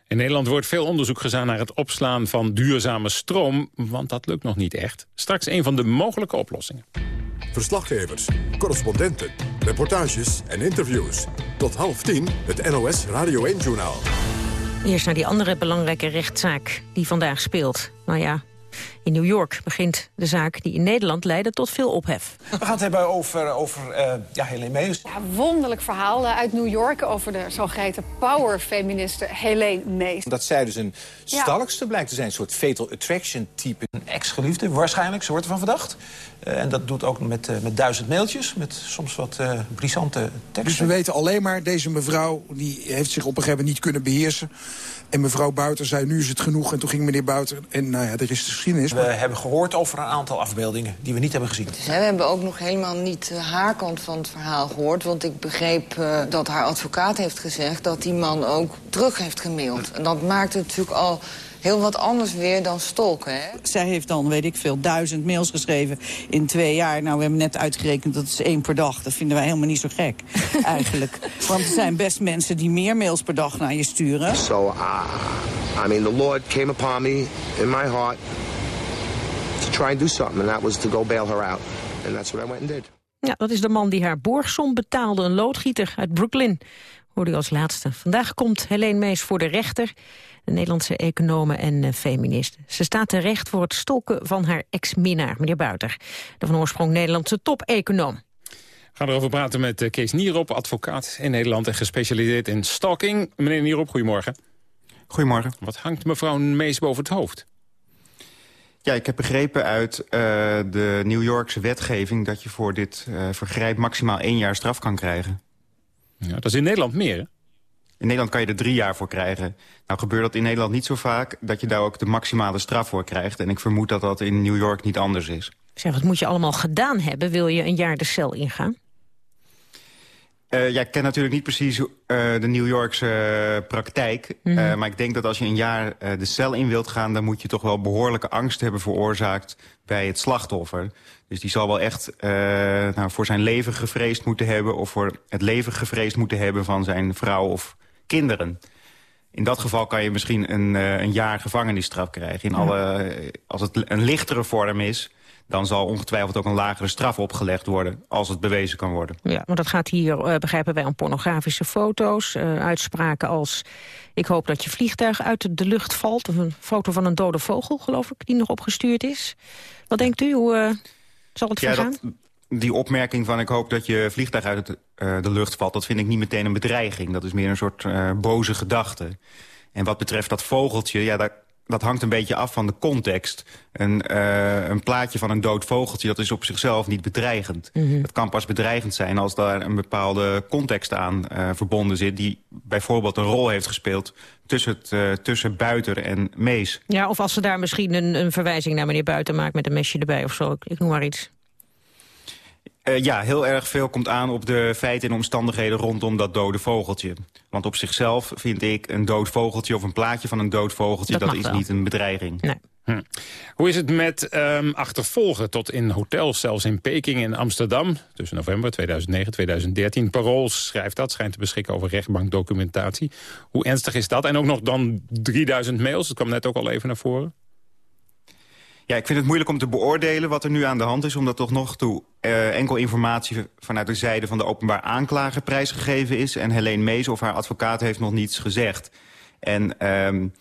In Nederland wordt veel onderzoek gedaan naar het opslaan van duurzame stroom, want dat lukt nog niet echt. Straks een van de mogelijke oplossingen. Verslaggevers, correspondenten, reportages en interviews. Tot half tien het NOS Radio 1-journaal. Eerst naar die andere belangrijke rechtszaak die vandaag speelt. Nou ja, in New York begint de zaak die in Nederland leidde tot veel ophef. We gaan het hebben over, over uh, ja, Helene Meus. Ja, wonderlijk verhaal uh, uit New York over de zogeheten power-feministe Helene Mees. Dat zij dus een stalkster ja. blijkt te zijn, een soort fatal attraction type. Een ex-geliefde, waarschijnlijk, ze wordt ervan verdacht. Uh, en dat doet ook met, met duizend mailtjes, met soms wat brisante teksten. Dus we weten alleen maar, deze mevrouw die heeft zich op een gegeven moment niet kunnen beheersen. En mevrouw Buiter zei, nu is het genoeg. En toen ging meneer Buiter, en nou ja, er is de geschiedenis. We hebben gehoord over een aantal afbeeldingen die we niet hebben gezien. Dus, hè, we hebben ook nog helemaal niet uh, haar kant van het verhaal gehoord. Want ik begreep uh, dat haar advocaat heeft gezegd dat die man ook terug heeft gemaild. En dat maakt het natuurlijk al heel wat anders weer dan stalken. Hè? Zij heeft dan, weet ik veel, duizend mails geschreven in twee jaar. Nou, we hebben net uitgerekend dat is één per dag. Dat vinden wij helemaal niet zo gek, [LAUGHS] eigenlijk. Want er zijn best mensen die meer mails per dag naar je sturen. So, uh, I mean, the Lord came upon me in my heart to try and do something. And that was to go bail her out. And that's what I went and did. Ja, dat is de man die haar borgsom betaalde, een loodgieter uit Brooklyn. Hoorde u als laatste. Vandaag komt Helene Mees voor de rechter, de Nederlandse econome en uh, feminist. Ze staat terecht voor het stolken van haar ex-minnaar, meneer Buiter. De van oorsprong Nederlandse top-econoom. We gaan erover praten met uh, Kees Nierop, advocaat in Nederland... en gespecialiseerd in stalking. Meneer Nierop, goedemorgen. Goedemorgen. Wat hangt mevrouw Mees boven het hoofd? Ja, ik heb begrepen uit uh, de New Yorkse wetgeving... dat je voor dit uh, vergrijp maximaal één jaar straf kan krijgen. Ja, dat is in Nederland meer, hè? In Nederland kan je er drie jaar voor krijgen. Nou gebeurt dat in Nederland niet zo vaak... dat je daar ook de maximale straf voor krijgt. En ik vermoed dat dat in New York niet anders is. Zeg, wat moet je allemaal gedaan hebben? Wil je een jaar de cel ingaan? Uh, ja, ik ken natuurlijk niet precies uh, de New Yorkse uh, praktijk. Mm -hmm. maar ik denk dat als je een jaar de cel in wilt gaan... dan moet je toch wel behoorlijke angst hebben veroorzaakt bij het slachtoffer. Dus die zal wel echt nou, voor zijn leven gevreesd moeten hebben... of voor het leven gevreesd moeten hebben van zijn vrouw of kinderen. In dat geval kan je misschien een, een jaar gevangenisstraf krijgen. In alle, als het een lichtere vorm is dan zal ongetwijfeld ook een lagere straf opgelegd worden... als het bewezen kan worden. Ja, want dat gaat hier, uh, begrijpen wij, om pornografische foto's. Uh, uitspraken als, ik hoop dat je vliegtuig uit de lucht valt. Of een foto van een dode vogel, geloof ik, die nog opgestuurd is. Wat denkt u, hoe uh, zal het ja, vergaan? Dat, die opmerking van ik hoop dat je vliegtuig uit het, de lucht valt... dat vind ik niet meteen een bedreiging. Dat is meer een soort boze gedachte. En wat betreft dat vogeltje, ja, daar dat hangt een beetje af van de context. Een, uh, een plaatje van een dood vogeltje, dat is op zichzelf niet bedreigend. Mm -hmm. Het kan pas bedreigend zijn als daar een bepaalde context aan uh, verbonden zit... die bijvoorbeeld een rol heeft gespeeld tussen, het, uh, tussen Buiter en Mees. Ja, of als ze daar misschien een, een verwijzing naar meneer Buiter maakt... met een mesje erbij of zo, ik, ik noem maar iets. Uh, ja, heel erg veel komt aan op de feiten en omstandigheden rondom dat dode vogeltje. Want op zichzelf vind ik een dood vogeltje of een plaatje van een dood vogeltje... dat, dat is wel. niet een bedreiging. Nee. Hm. Hoe is het met um, achtervolgen tot in hotels, zelfs in Peking en Amsterdam... tussen november 2009 en 2013? Parool schrijft dat, schijnt te beschikken over rechtbankdocumentatie. Hoe ernstig is dat? En ook nog dan 3000 mails, dat kwam net ook al even naar voren. Ja, ik vind het moeilijk om te beoordelen wat er nu aan de hand is... omdat toch nog toe uh, enkel informatie vanuit de zijde van de openbaar aanklager prijsgegeven is... en Helene Mees of haar advocaat heeft nog niets gezegd. En um,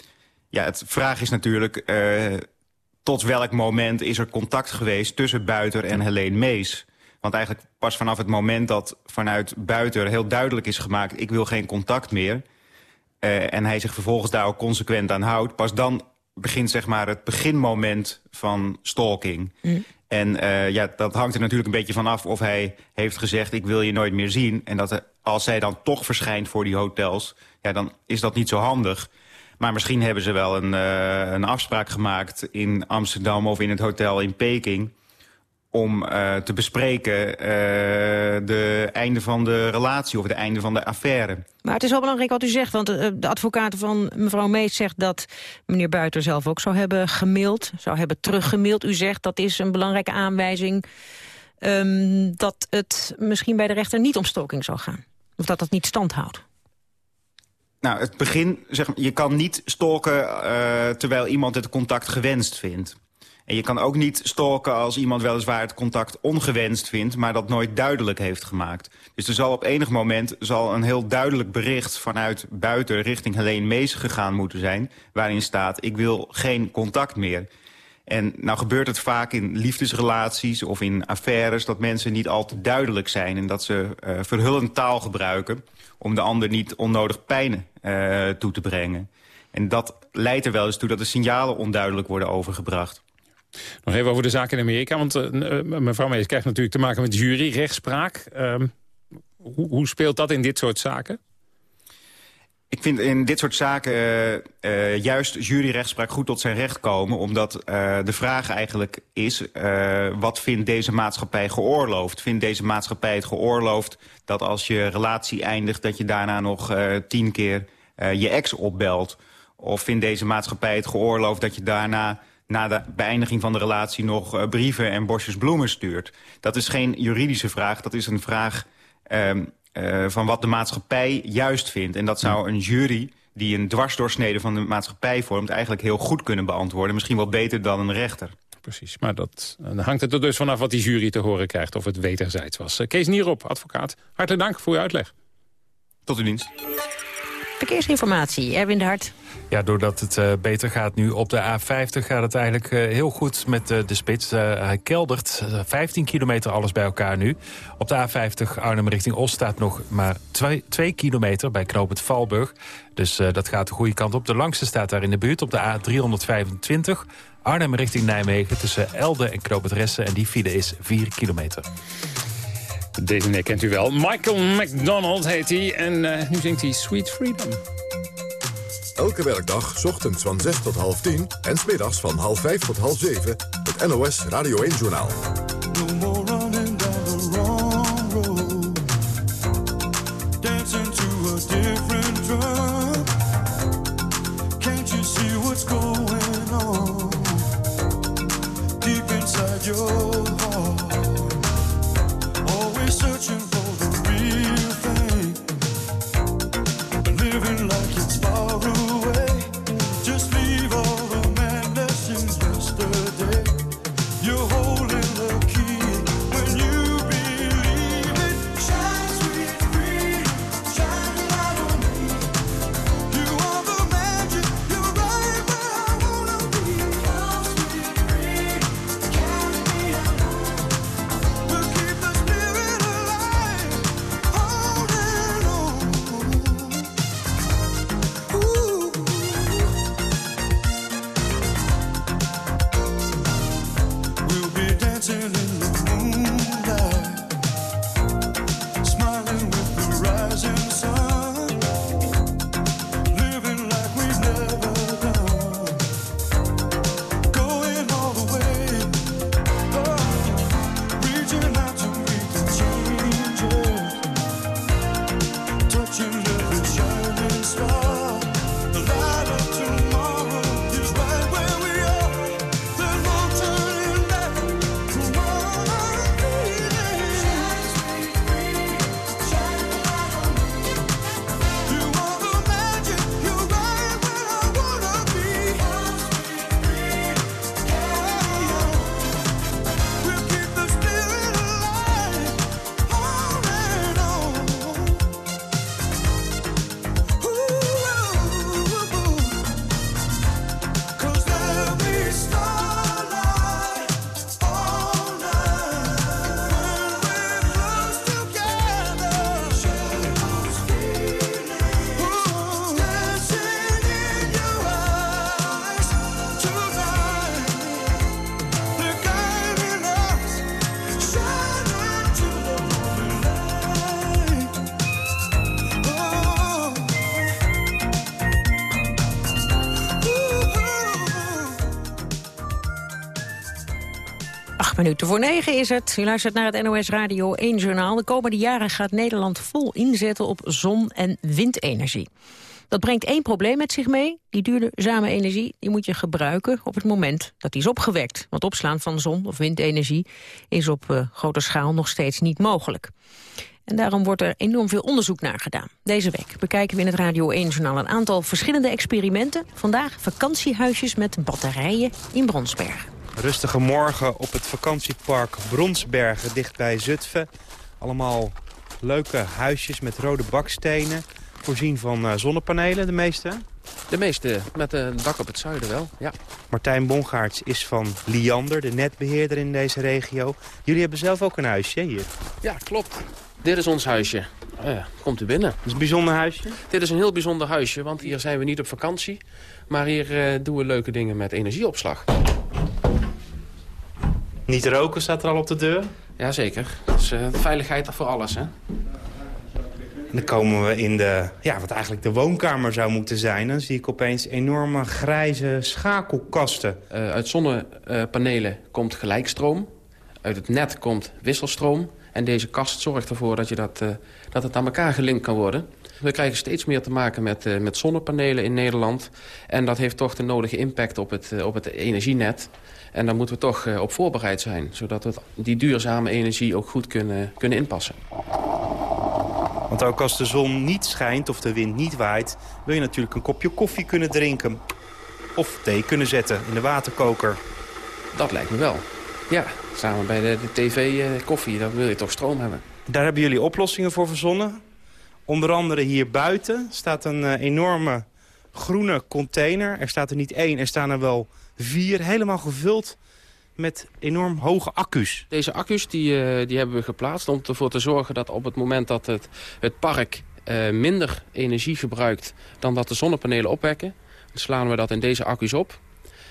ja, het vraag is natuurlijk... Uh, tot welk moment is er contact geweest tussen Buiter en Helene Mees... Want eigenlijk pas vanaf het moment dat vanuit Buiter heel duidelijk is gemaakt... ik wil geen contact meer... Uh, en hij zich vervolgens daar ook consequent aan houdt... pas dan begint zeg maar het beginmoment van stalking. Mm. En uh, ja, dat hangt er natuurlijk een beetje van af of hij heeft gezegd... ik wil je nooit meer zien. En dat als zij dan toch verschijnt voor die hotels... ja, dan is dat niet zo handig. Maar misschien hebben ze wel een, uh, een afspraak gemaakt in Amsterdam... of in het hotel in Peking om uh, te bespreken uh, de einde van de relatie of het einde van de affaire. Maar het is wel belangrijk wat u zegt, want uh, de advocaat van mevrouw Mees zegt dat meneer Buiter zelf ook zou hebben gemaild, zou hebben teruggemaild. U zegt dat is een belangrijke aanwijzing um, dat het misschien bij de rechter niet om stoking zou gaan. Of dat dat niet stand houdt. Nou, het begin, zeg maar, je kan niet stalken terwijl iemand het contact gewenst vindt. En je kan ook niet stalken als iemand weliswaar het contact ongewenst vindt... maar dat nooit duidelijk heeft gemaakt. Dus er zal op enig moment zal een heel duidelijk bericht... vanuit buiten richting Helene Mees gegaan moeten zijn... waarin staat, ik wil geen contact meer. En nou gebeurt het vaak in liefdesrelaties of in affaires... dat mensen niet al te duidelijk zijn en dat ze uh, verhullend taal gebruiken... om de ander niet onnodig pijn uh, toe te brengen. En dat leidt er wel eens toe dat de signalen onduidelijk worden overgebracht. Nog even over de zaak in Amerika, want uh, mevrouw Mees krijgt natuurlijk te maken met juryrechtspraak. Uh, hoe, hoe speelt dat in dit soort zaken? Ik vind in dit soort zaken uh, juist juryrechtspraak goed tot zijn recht komen. Omdat de vraag eigenlijk is, wat vindt deze maatschappij geoorloofd? Vindt deze maatschappij het geoorloofd dat als je relatie eindigt... dat je daarna nog tien keer je ex opbelt? Of vindt deze maatschappij het geoorloofd dat je daarna na de beëindiging van de relatie nog uh, brieven en bosjes bloemen stuurt. Dat is geen juridische vraag, dat is een vraag uh, uh, van wat de maatschappij juist vindt. En dat zou een jury die een dwarsdoorsnede van de maatschappij vormt... eigenlijk heel goed kunnen beantwoorden. Misschien wel beter dan een rechter. Precies, maar dat, dan hangt het er dus vanaf wat die jury te horen krijgt... of het wederzijds was. Kees Nierop, advocaat, hartelijk dank voor uw uitleg. Tot uw dienst. Verkeersinformatie, Erwin de Hart. Ja, doordat het uh, beter gaat nu op de A50 gaat het eigenlijk uh, heel goed met de spits. hij keldert 15 kilometer alles bij elkaar nu. Op de A50 Arnhem richting Oost staat nog maar 2 kilometer bij knoop het Valburg. Dus dat gaat de goede kant op. De langste staat daar in de buurt op de A325. Arnhem richting Nijmegen tussen Elde en knoop het Ressen. En die file is 4 kilometer. Deze nek kent u wel. Michael McDonald heet hij. En nu zingt hij Sweet Freedom. Elke werkdag, ochtends van 6 tot half 10 en smiddags van half 5 tot half 7, het NOS Radio 1-journaal. turn minuten voor negen is het. U luistert naar het NOS Radio 1 Journaal. De komende jaren gaat Nederland vol inzetten op zon- en windenergie. Dat brengt één probleem met zich mee. Die duurzame energie die moet je gebruiken op het moment dat die is opgewekt. Want opslaan van zon- of windenergie is op uh, grote schaal nog steeds niet mogelijk. En daarom wordt er enorm veel onderzoek naar gedaan. Deze week bekijken we in het Radio 1-journaal een aantal verschillende experimenten. Vandaag vakantiehuisjes met batterijen in Bronsbergen. Rustige morgen op het vakantiepark Bronsbergen, dicht bij Zutphen. Allemaal leuke huisjes met rode bakstenen. Voorzien van uh, zonnepanelen, de meeste? De meeste, met een dak op het zuiden wel, ja. Martijn Bongaerts is van Liander, de netbeheerder in deze regio. Jullie hebben zelf ook een huisje hier? Ja, klopt. Dit is ons huisje. Oh komt u binnen. Het is een bijzonder huisje? Dit is een heel bijzonder huisje, want hier zijn we niet op vakantie. Maar hier uh, doen we leuke dingen met energieopslag. Niet roken staat er al op de deur? Jazeker. Dus uh, veiligheid voor alles, hè. En dan komen we in de, ja, wat eigenlijk de woonkamer zou moeten zijn. Dan zie ik opeens enorme grijze schakelkasten. Uh, uit zonnepanelen komt gelijkstroom. Uit het net komt wisselstroom. En deze kast zorgt ervoor dat, je dat, uh, dat het aan elkaar gelinkt kan worden. We krijgen steeds meer te maken met, uh, met zonnepanelen in Nederland. En dat heeft toch de nodige impact op het, op het energienet. En daar moeten we toch uh, op voorbereid zijn. Zodat we die duurzame energie ook goed kunnen, kunnen inpassen. Want ook als de zon niet schijnt of de wind niet waait... wil je natuurlijk een kopje koffie kunnen drinken. Of thee kunnen zetten in de waterkoker. Dat lijkt me wel. Ja, samen bij de, de tv uh, koffie, dan wil je toch stroom hebben. Daar hebben jullie oplossingen voor verzonnen. Onder andere hier buiten staat een uh, enorme groene container. Er staat er niet één, er staan er wel vier. Helemaal gevuld met enorm hoge accu's. Deze accu's die, uh, die hebben we geplaatst om ervoor te zorgen dat op het moment dat het, het park uh, minder energie gebruikt dan dat de zonnepanelen opwekken, dan slaan we dat in deze accu's op.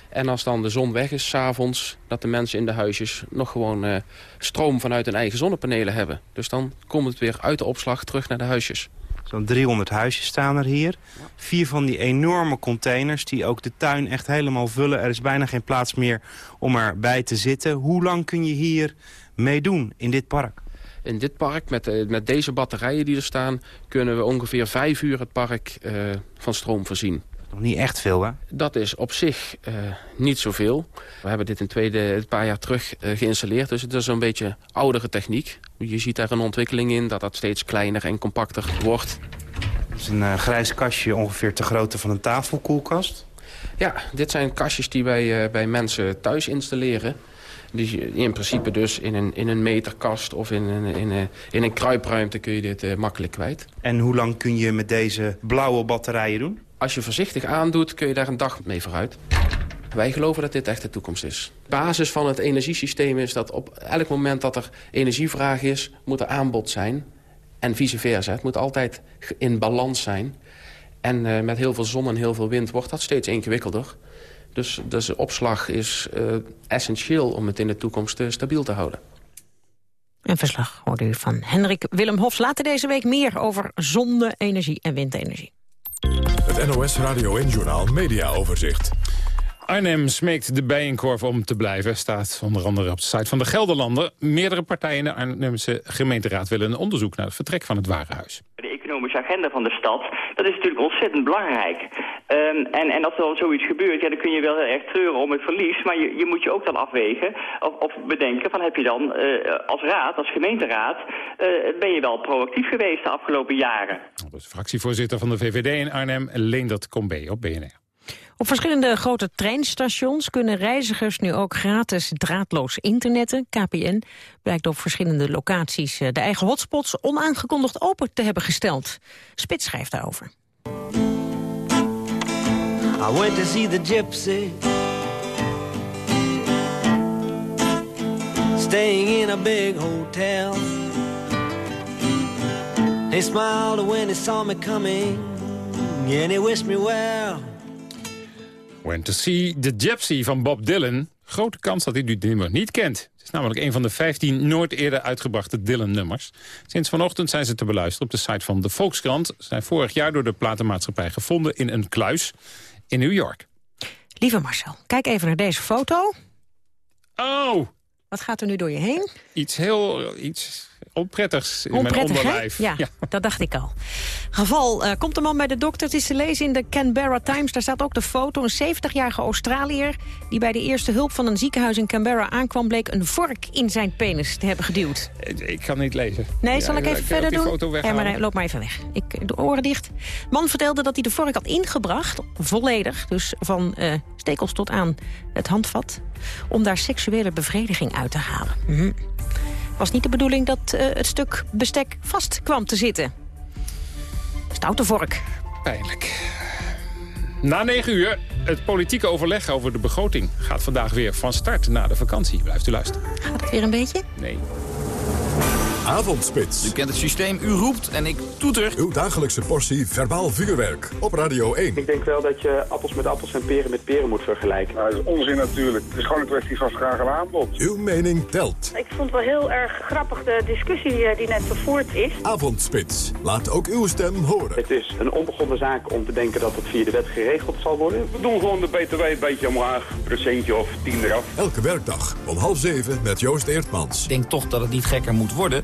En als dan de zon weg is, s'avonds, dat de mensen in de huisjes nog gewoon uh, stroom vanuit hun eigen zonnepanelen hebben. Dus dan komt het weer uit de opslag terug naar de huisjes. Zo'n 300 huisjes staan er hier. Vier van die enorme containers die ook de tuin echt helemaal vullen. Er is bijna geen plaats meer om erbij te zitten. Hoe lang kun je hier meedoen in dit park? In dit park, met, de, met deze batterijen die er staan... kunnen we ongeveer vijf uur het park uh, van stroom voorzien. Nog niet echt veel, hè? Dat is op zich uh, niet zoveel. We hebben dit een, tweede, een paar jaar terug uh, geïnstalleerd. Dus het is een beetje oudere techniek. Je ziet daar een ontwikkeling in dat dat steeds kleiner en compacter wordt. Het is een uh, grijs kastje ongeveer te grootte van een tafelkoelkast. Ja, dit zijn kastjes die wij bij mensen thuis installeren. Die in principe dus in een, in een meterkast of in een, in een, in een kruipruimte kun je dit makkelijk kwijt. En hoe lang kun je met deze blauwe batterijen doen? Als je voorzichtig aandoet, kun je daar een dag mee vooruit. Wij geloven dat dit echt de toekomst is. De basis van het energiesysteem is dat op elk moment dat er energievraag is... moet er aanbod zijn. En vice versa. Het moet altijd in balans zijn. En uh, met heel veel zon en heel veel wind wordt dat steeds ingewikkelder. Dus, dus opslag is uh, essentieel om het in de toekomst uh, stabiel te houden. Een verslag hoorde u van Hendrik Willem Hofs. Later deze week meer over zonne-energie en windenergie. Het NOS Radio en Journaal Media Overzicht. Arnhem smeekt de Bijenkorf om te blijven, staat onder andere op de site van de Gelderlander. Meerdere partijen in de Arnhemse gemeenteraad willen een onderzoek naar het vertrek van het Warenhuis. De economische agenda van de stad, dat is natuurlijk ontzettend belangrijk. Um, en, en als er dan zoiets gebeurt, ja, dan kun je wel heel erg treuren om het verlies, maar je, je moet je ook dan afwegen of, of bedenken van heb je dan uh, als raad, als gemeenteraad, uh, ben je wel proactief geweest de afgelopen jaren. Dat is fractievoorzitter van de VVD in Arnhem, Leendert Combe op BNR. Op verschillende grote treinstations kunnen reizigers nu ook gratis draadloos internetten. KPN blijkt op verschillende locaties de eigen hotspots onaangekondigd open te hebben gesteld. Spits schrijft daarover. I went to see the Staying in a big hotel He smiled when he saw me coming And he wished me well Went to see the Gypsy van Bob Dylan. Grote kans dat u dit nummer niet kent. Het is namelijk een van de 15 nooit eerder uitgebrachte Dylan-nummers. Sinds vanochtend zijn ze te beluisteren op de site van de Volkskrant. Ze zijn vorig jaar door de platenmaatschappij gevonden in een kluis in New York. Lieve Marcel, kijk even naar deze foto. Oh! Wat gaat er nu door je heen? Iets heel... Iets onprettigs in Onprettig, mijn onderlijf. Ja, dat dacht ik al. Geval, eh, komt de man bij de dokter. Het is te lezen in de Canberra Times. Daar staat ook de foto. Een 70-jarige Australiër die bij de eerste hulp van een ziekenhuis in Canberra aankwam... bleek een vork in zijn penis te hebben geduwd. Ik kan niet lezen. Nee, Ja, zal ik even ook verder doen? ja, maar eh, loop maar even weg. Ik de oren dicht. Man vertelde dat hij de vork had ingebracht, volledig, dus van eh, stekels tot aan het handvat, om daar seksuele bevrediging uit te halen. Mhm. Was niet de bedoeling dat eh, het stuk bestek vast kwam te zitten. Stoute vork. Pijnlijk. Na negen uur, het politieke overleg over de begroting... gaat vandaag weer van start na de vakantie. Blijft u luisteren. Gaat het weer een beetje? Nee. Avondspits. U kent het systeem, u roept en ik toeter. Uw dagelijkse portie verbaal vuurwerk op Radio 1. Ik denk wel dat je appels met appels en peren met peren moet vergelijken. Nou, dat is onzin natuurlijk. Het is gewoon een kwestie van vraag en aanbod. Uw mening telt. Ik vond wel heel erg grappig de discussie eh, die net gevoerd is. Avondspits. Laat ook uw stem horen. Het is een onbegonnen zaak om te denken dat het via de wet geregeld zal worden. We doen gewoon de BTW een beetje omlaag. Procentje of tien eraf. Elke werkdag om half zeven met Joost Eertmans. Ik denk toch dat het niet gekker moet worden.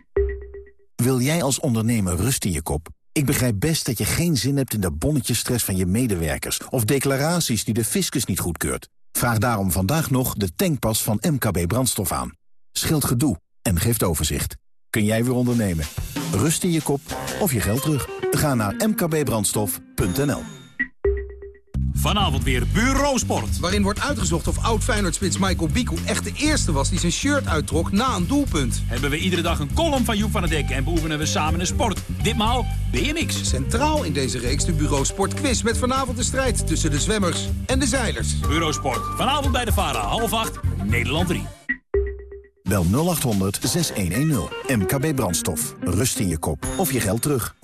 Wil jij als ondernemer rust in je kop? Ik begrijp best dat je geen zin hebt in de bonnetjesstress van je medewerkers... of declaraties die de fiscus niet goedkeurt. Vraag daarom vandaag nog de tankpas van MKB Brandstof aan. Scheelt gedoe en geeft overzicht. Kun jij weer ondernemen? Rust in je kop of je geld terug? Ga naar mkbbrandstof.nl Vanavond weer Bureausport. Waarin wordt uitgezocht of oud Feyenoordspits Michael Biku echt de eerste was die zijn shirt uittrok na een doelpunt. Hebben we iedere dag een column van Joep van der Dek en beoefenen we samen een sport. Ditmaal BMX. Centraal in deze reeks de Bureausport quiz met vanavond de strijd tussen de zwemmers en de zeilers. Bureausport. Vanavond bij de VARA, half acht, Nederland 3. Bel 0800 6110. MKB Brandstof. Rust in je kop of je geld terug.